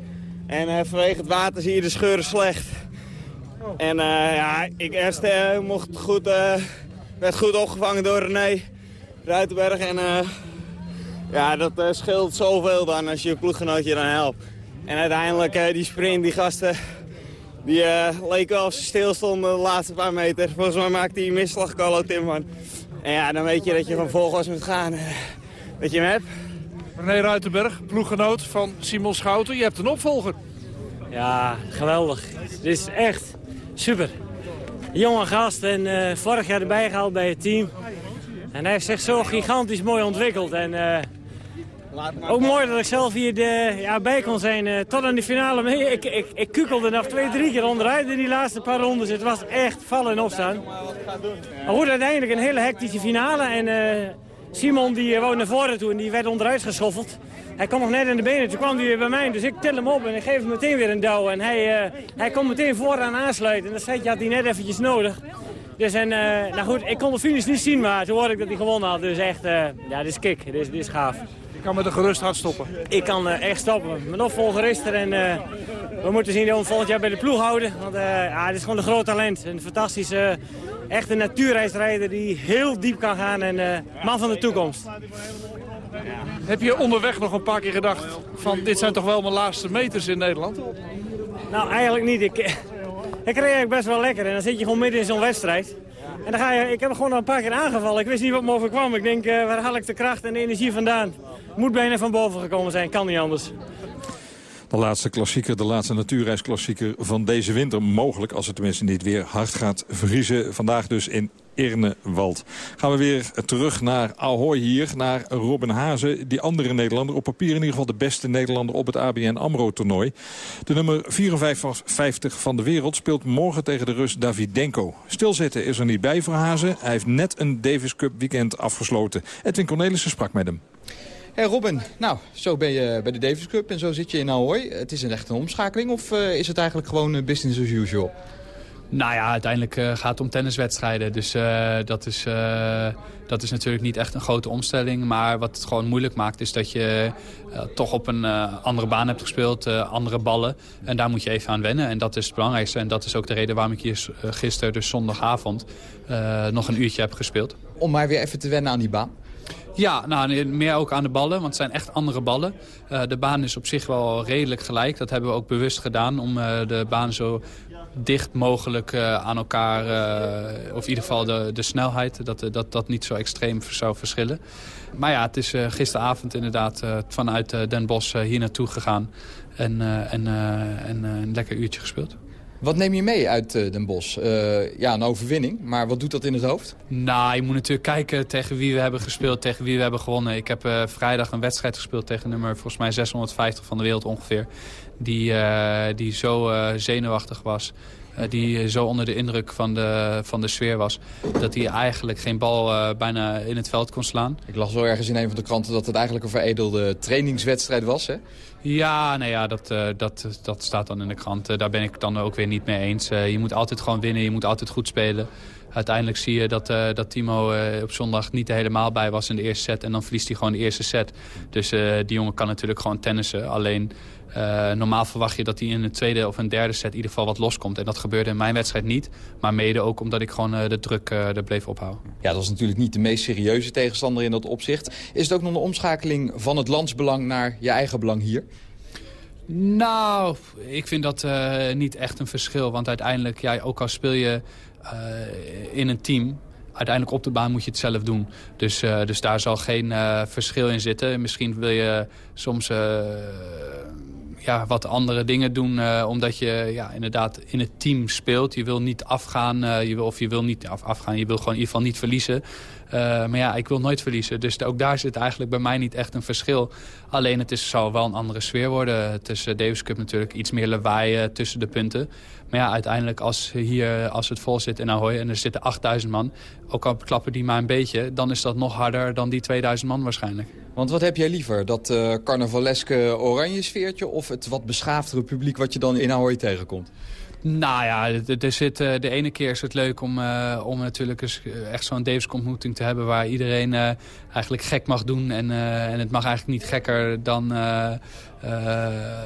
En uh, vanwege het water zie je de scheuren slecht. En ja, ik eerst mocht goed, werd goed opgevangen door René Ruitenberg. En ja, dat scheelt zoveel dan als je je ploeggenootje dan helpt. En uiteindelijk die sprint, die gasten, die uh, leek wel of ze stilstonden de laatste paar meter. Volgens mij maakte hij een misslag, Carlo Timman. En ja, dan weet je dat je van volgas moet gaan. Uh, dat je hem hebt. René Ruitenberg, ploeggenoot van Simon Schouten. Je hebt een opvolger. Ja, geweldig. Dit is echt super. Jonge gast en uh, vorig jaar erbij gehaald bij het team. En hij heeft zich zo gigantisch mooi ontwikkeld. En, ook mooi dat ik zelf hier de, ja, bij kon zijn uh, tot aan de finale mee. Ik, ik, ik kukelde nog twee, drie keer onderuit in die laatste paar rondes. Het was echt vallen en opstaan. Maar goed, uiteindelijk een hele hectische finale. En uh, Simon die wou naar voren toe en die werd onderuit geschoffeld. Hij kwam nog net in de benen, toen kwam hij weer bij mij. Dus ik til hem op en ik geef hem meteen weer een douw. En hij, hij komt meteen vooraan aansluiten. En dat setje had hij net eventjes nodig. Dus en, nou goed, ik kon de finish niet zien, maar toen hoorde ik dat hij gewonnen had. Dus echt, ja, dit is kick, dit is, dit is gaaf. Je kan met een gerust hart stoppen. Ik kan echt stoppen. Mijn opvolger is er en we moeten zien dat we hem volgend jaar bij de ploeg houden. Want ja, dit is gewoon een groot talent. Een fantastische, echte natuurreisrijder die heel diep kan gaan en man van de toekomst. Heb je onderweg nog een paar keer gedacht van dit zijn toch wel mijn laatste meters in Nederland? Nou, eigenlijk niet. Ik, ik reed eigenlijk best wel lekker en dan zit je gewoon midden in zo'n wedstrijd. En dan ga je, ik heb gewoon een paar keer aangevallen. Ik wist niet wat me overkwam. Ik denk, uh, waar haal ik de kracht en de energie vandaan? Moet bijna van boven gekomen zijn, kan niet anders. De laatste klassieker, de laatste natuurreisklassieker van deze winter. Mogelijk, als het tenminste niet weer hard gaat vriezen. Vandaag dus in Irnewald. Gaan we weer terug naar Ahoy hier, naar Robin Hazen. Die andere Nederlander, op papier in ieder geval de beste Nederlander op het ABN AMRO-toernooi. De nummer 54 van de wereld speelt morgen tegen de Rus Davidenko. Stilzitten is er niet bij voor Hazen. Hij heeft net een Davis Cup weekend afgesloten. Edwin Cornelissen sprak met hem. Hey Robin, nou, zo ben je bij de Davis Cup en zo zit je in Ahoy. Het is een echt een omschakeling of uh, is het eigenlijk gewoon business as usual? Nou ja, uiteindelijk uh, gaat het om tenniswedstrijden. Dus uh, dat, is, uh, dat is natuurlijk niet echt een grote omstelling. Maar wat het gewoon moeilijk maakt is dat je toch op een andere baan hebt gespeeld. andere ballen. En daar moet je even aan wennen. En dat is het belangrijkste. En dat is ook de reden waarom ik hier gisteren, dus zondagavond, nog een uurtje heb gespeeld. Om maar weer even te wennen aan die baan? Ja, nou, meer ook aan de ballen, want het zijn echt andere ballen. Uh, de baan is op zich wel redelijk gelijk. Dat hebben we ook bewust gedaan om uh, de baan zo dicht mogelijk uh, aan elkaar, of in ieder geval de, de snelheid, dat, dat dat niet zo extreem zou verschillen. Maar ja, het is gisteravond inderdaad vanuit Den Bosch hier naartoe gegaan en, en, en een lekker uurtje gespeeld. Wat neem je mee uit uh, Den Bosch? Uh, ja, een overwinning, maar wat doet dat in het hoofd? Nou, je moet natuurlijk kijken tegen wie we hebben gespeeld, tegen wie we hebben gewonnen. Ik heb uh, vrijdag een wedstrijd gespeeld tegen nummer volgens mij 650 van de wereld ongeveer. Die, die zo zenuwachtig was. Die zo onder de indruk van de, van de sfeer was. Dat hij eigenlijk geen bal bijna in het veld kon slaan. Ik las wel ergens in een van de kranten dat het eigenlijk een veredelde trainingswedstrijd was, hè? Ja, nou ja, dat, uh, dat, dat staat dan in de krant. Uh, daar ben ik dan ook weer niet mee eens. Je moet altijd gewoon winnen, je moet altijd goed spelen. Uiteindelijk zie je dat, dat Timo op zondag niet er helemaal bij was in de eerste set. En dan verliest hij gewoon de eerste set. Dus die jongen kan natuurlijk gewoon tennissen. Alleen normaal verwacht je dat hij in een tweede of een derde set in ieder geval wat loskomt. En dat gebeurde in mijn wedstrijd niet. Maar mede ook omdat ik gewoon de druk er bleef ophouden. Ja, dat is natuurlijk niet de meest serieuze tegenstander in dat opzicht. Is het ook nog een omschakeling van het landsbelang naar je eigen belang hier? Nou, ik vind dat uh, niet echt een verschil. Want uiteindelijk, ja, ook al speel je uh, in een team... uiteindelijk op de baan moet je het zelf doen. Dus, uh, dus daar zal geen verschil in zitten. Misschien wil je soms ja, wat andere dingen doen. omdat je ja, inderdaad in het team speelt. Je wil niet afgaan, je wil, of je wil niet af, afgaan. Je wil gewoon in ieder geval niet verliezen. Uh, maar ja, ik wil nooit verliezen. Dus ook daar zit eigenlijk bij mij niet echt een verschil. Alleen het is, zal wel een andere sfeer worden. Is uh, Davis Cup natuurlijk iets meer lawaai uh, tussen de punten. Maar ja, uiteindelijk als, hier, als het vol zit in Ahoy en er zitten 8000 man... ook al klappen die maar een beetje, dan is dat nog harder dan die 2000 man waarschijnlijk. Want wat heb jij liever? Dat uh, carnavaleske oranje sfeertje of het wat beschaafdere publiek wat je dan in Ahoy tegenkomt? Nou ja, er zit, de ene keer is het leuk om, uh, om natuurlijk eens echt zo'n Davis-ontmoeting te hebben... waar iedereen eigenlijk gek mag doen. En, en het mag eigenlijk niet gekker dan...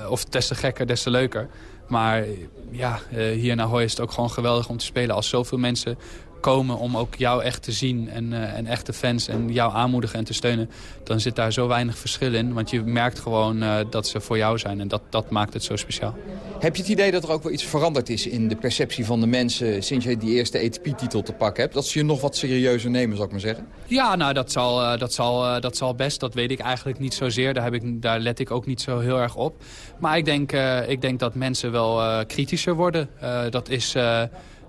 of des te gekker, des te leuker. Maar ja, hier in Ahoy is het ook gewoon geweldig om te spelen. Als zoveel mensen komen om ook jou echt te zien en, uh, en echte fans en jou aanmoedigen en te steunen, dan zit daar zo weinig verschil in. Want je merkt gewoon uh, dat ze voor jou zijn en dat, dat maakt het zo speciaal. Heb je het idee dat er ook wel iets veranderd is in de perceptie van de mensen sinds je die eerste ATP-titel te pakken hebt? Dat ze je nog wat serieuzer nemen, zou ik maar zeggen? Ja, nou dat zal, uh, dat zal, dat zal best. Dat weet ik eigenlijk niet zozeer. Daar, heb ik, daar let ik ook niet zo heel erg op. Maar ik denk, ik denk dat mensen wel kritischer worden. dat is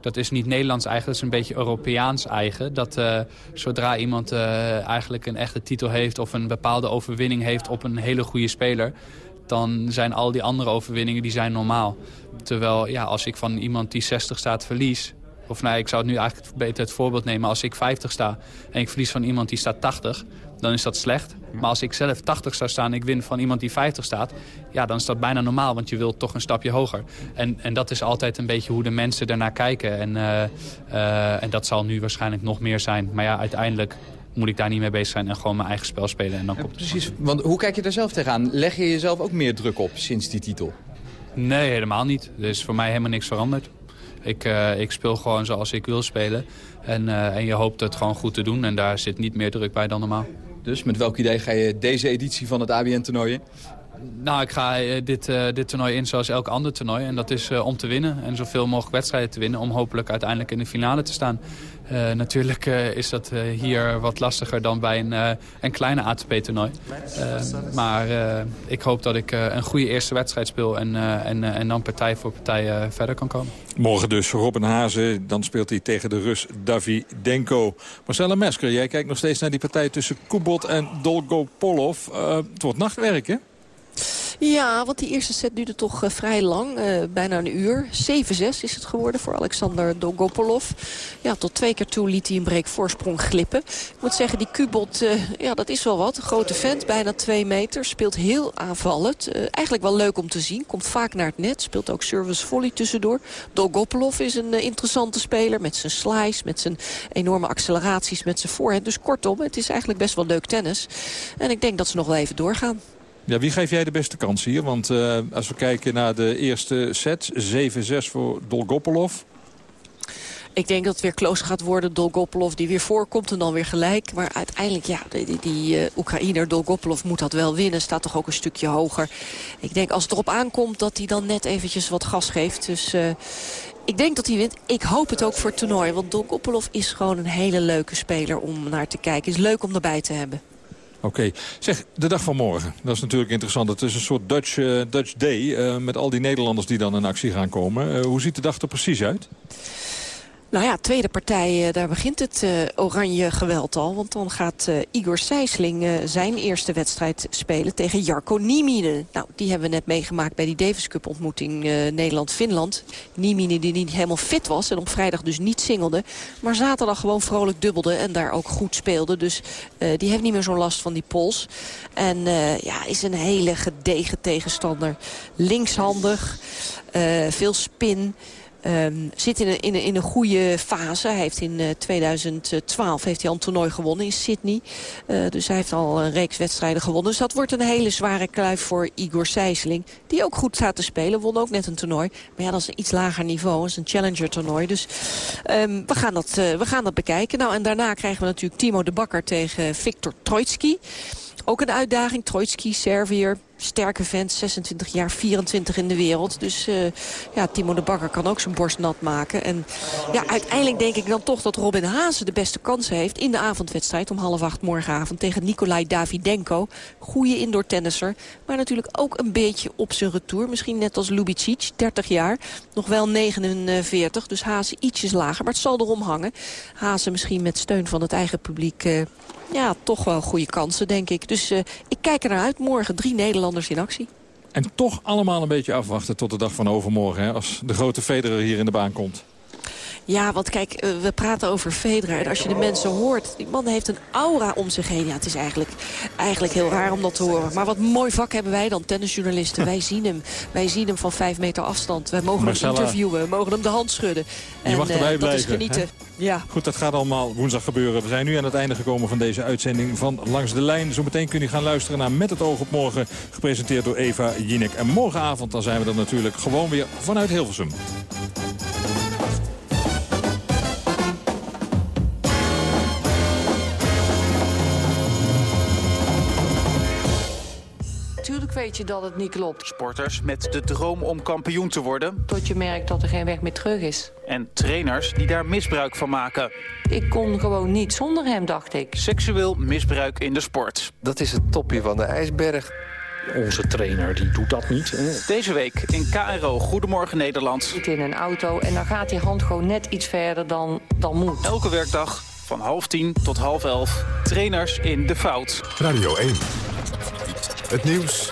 dat is niet Nederlands eigen, dat is een beetje Europeaans eigen. Dat uh, zodra iemand uh, eigenlijk een echte titel heeft of een bepaalde overwinning heeft op een hele goede speler dan zijn al die andere overwinningen die zijn normaal. Terwijl ja, als ik van iemand die 60 staat verlies... Of nee, ik zou het nu eigenlijk beter het voorbeeld nemen. Als ik 50 sta en ik verlies van iemand die staat 80, dan is dat slecht. Maar als ik zelf 80 zou staan en ik win van iemand die 50 staat... ja, dan is dat bijna normaal, want je wilt toch een stapje hoger. En, en dat is altijd een beetje hoe de mensen ernaar kijken. En, uh, uh, en dat zal nu waarschijnlijk nog meer zijn. Maar ja, uiteindelijk moet ik daar niet mee bezig zijn en gewoon mijn eigen spel spelen. En dan komt ja, precies, want hoe kijk je daar zelf tegenaan? Leg je jezelf ook meer druk op sinds die titel? Nee, helemaal niet. Er is voor mij helemaal niks veranderd. Ik, uh, ik speel gewoon zoals ik wil spelen. En, uh, en je hoopt het gewoon goed te doen. En daar zit niet meer druk bij dan normaal. Dus met welk idee ga je deze editie van het ABN-toernooi in? Nou, ik ga dit, uh, dit toernooi in zoals elk ander toernooi. En dat is uh, om te winnen. En zoveel mogelijk wedstrijden te winnen. Om hopelijk uiteindelijk in de finale te staan. Uh, natuurlijk is dat hier wat lastiger dan bij een, een kleine ATP-toernooi. maar ik hoop dat ik een goede eerste wedstrijd speel. En, en, en dan partij voor partij verder kan komen. Morgen dus Robin Hazen. Dan speelt hij tegen de Rus Davidenko. Marcella Mesker, jij kijkt nog steeds naar die partij tussen Kubot en Dolgopolov. het wordt nachtwerk, hè? Ja, want die eerste set duurde toch uh, vrij lang. Uh, bijna een uur. 7-6 is het geworden voor Alexander Dolgopolov. Ja, tot twee keer toe liet hij een break voorsprong glippen. Ik moet zeggen, die Kubot, uh, ja, dat is wel wat. Een grote vent, bijna 2 meter. Speelt heel aanvallend. eigenlijk wel leuk om te zien. Komt vaak naar het net. Speelt ook service volley tussendoor. Dolgopolov is een interessante speler. Met zijn slice, met zijn enorme acceleraties, met zijn voorhand. Dus kortom, het is eigenlijk best wel leuk tennis. En ik denk dat ze nog wel even doorgaan. Ja, wie geef jij de beste kans hier? Want uh, als we kijken naar de eerste set, 7-6 voor Dolgopolov. Ik denk dat het weer close gaat worden. Dolgopolov die weer voorkomt en dan weer gelijk. Maar uiteindelijk, ja, die, die, uh, Oekraïner Dolgopolov moet dat wel winnen. Staat toch ook een stukje hoger. Ik denk als het erop aankomt dat hij dan net eventjes wat gas geeft. Dus uh, ik denk dat hij wint. Ik hoop het ook voor het toernooi. Want Dolgopolov is gewoon een hele leuke speler om naar te kijken. Is leuk om erbij te hebben. Oké. Zeg, de dag van morgen. Dat is natuurlijk interessant. Het is een soort Dutch, uh, Dutch Day. Uh, met al die Nederlanders die dan in actie gaan komen. Uh, hoe ziet de dag er precies uit? Nou ja, tweede partij, daar begint het uh, oranje geweld al. Want dan gaat uh, Igor Sijsling zijn eerste wedstrijd spelen tegen Jarko Nieminen. Nou, die hebben we net meegemaakt bij die Davis Cup ontmoeting Nederland-Finland. Nieminen die niet helemaal fit was en op vrijdag dus niet singelde. Maar zaterdag gewoon vrolijk dubbelde en daar ook goed speelde. Dus die heeft niet meer zo'n last van die pols. En ja, is een hele gedegen tegenstander. Linkshandig, veel spin... Um, zit in een, in, een, in een goede fase. Hij heeft in uh, 2012 heeft hij al een toernooi gewonnen in Sydney. Uh, dus hij heeft al een reeks wedstrijden gewonnen. Dus dat wordt een hele zware kluif voor Igor Sijsling. Die ook goed staat te spelen. Won ook net een toernooi. Maar ja, dat is een iets lager niveau. Dat is een challenger toernooi. Dus um, we, gaan dat, uh, we gaan dat bekijken. Nou, en daarna krijgen we natuurlijk Timo de Bakker tegen Viktor Troitsky. Ook een uitdaging. Troitsky, Servier, sterke vent, 26 jaar, 24 in de wereld. Dus uh, ja, Timo de Bakker kan ook zijn borst nat maken. En ja, uiteindelijk denk ik dan toch dat Robin Haase de beste kansen heeft... in de avondwedstrijd om half acht morgenavond tegen Nikolai Davidenko. Goeie indoor tennisser, maar natuurlijk ook een beetje op zijn retour. Misschien net als Lubicic, 30 jaar, nog wel 49. Dus Haase ietsjes lager, maar het zal erom hangen. Haase misschien met steun van het eigen publiek... Uh, ja, toch wel goede kansen, denk ik. Dus uh, ik kijk er naar uit. Morgen drie Nederlanders En toch allemaal een beetje afwachten tot de dag van overmorgen... Hè, als de grote Federer hier in de baan komt. Ja, want kijk, uh, we praten over Federer. En als je de mensen hoort, die man heeft een aura om zich heen. Ja, het is eigenlijk, eigenlijk heel raar om dat te horen. Maar wat mooi vak hebben wij dan, tennisjournalisten. wij zien hem. Wij zien hem van vijf meter afstand. Wij mogen Marcella. hem interviewen. We mogen hem de hand schudden. En, je mag erbij uh, blijven. Dat is genieten. Hè? Ja. Goed, dat gaat allemaal woensdag gebeuren. We zijn nu aan het einde gekomen van deze uitzending van Langs de Lijn. Zometeen kun je gaan luisteren naar Met het oog op morgen. Gepresenteerd door Eva Jinek. En morgenavond dan zijn we er natuurlijk gewoon weer vanuit Hilversum. Weet je dat het niet klopt. Sporters met de droom om kampioen te worden. Tot je merkt dat er geen weg meer terug is. En trainers die daar misbruik van maken. Ik kon gewoon niet zonder hem, dacht ik. Seksueel misbruik in de sport. Dat is het topje van de ijsberg. Onze trainer die doet dat niet. Hè? Deze week in KRO Goedemorgen Nederland. Zit in een auto en dan gaat die hand gewoon net iets verder dan, dan moet. Elke werkdag van half tien tot half elf. Trainers in de fout. Radio 1. Het nieuws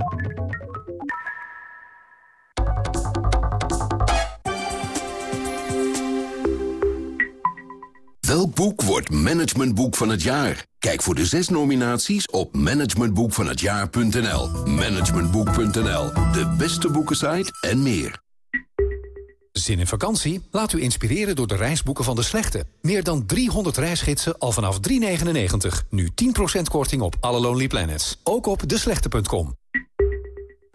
Welk boek wordt managementboek van het jaar? Kijk voor de zes nominaties op managementboekvanhetjaar.nl. Managementboek.nl, de beste boekensite en meer. Zin in vakantie? Laat u inspireren door de reisboeken van De Slechte. Meer dan 300 reisgidsen al vanaf 3,99. Nu 10% korting op alle Lonely Planets. Ook op deslechte.com.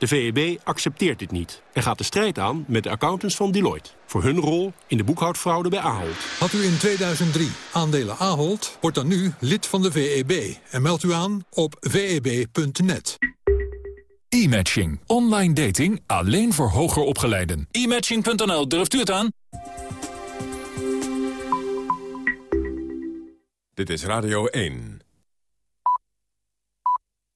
De VEB accepteert dit niet en gaat de strijd aan met de accountants van Deloitte... voor hun rol in de boekhoudfraude bij Ahold. Had u in 2003 aandelen Ahold, wordt dan nu lid van de VEB... en meldt u aan op veb.net. E-matching. Online dating alleen voor hoger opgeleiden. E-matching.nl, durft u het aan? Dit is Radio 1.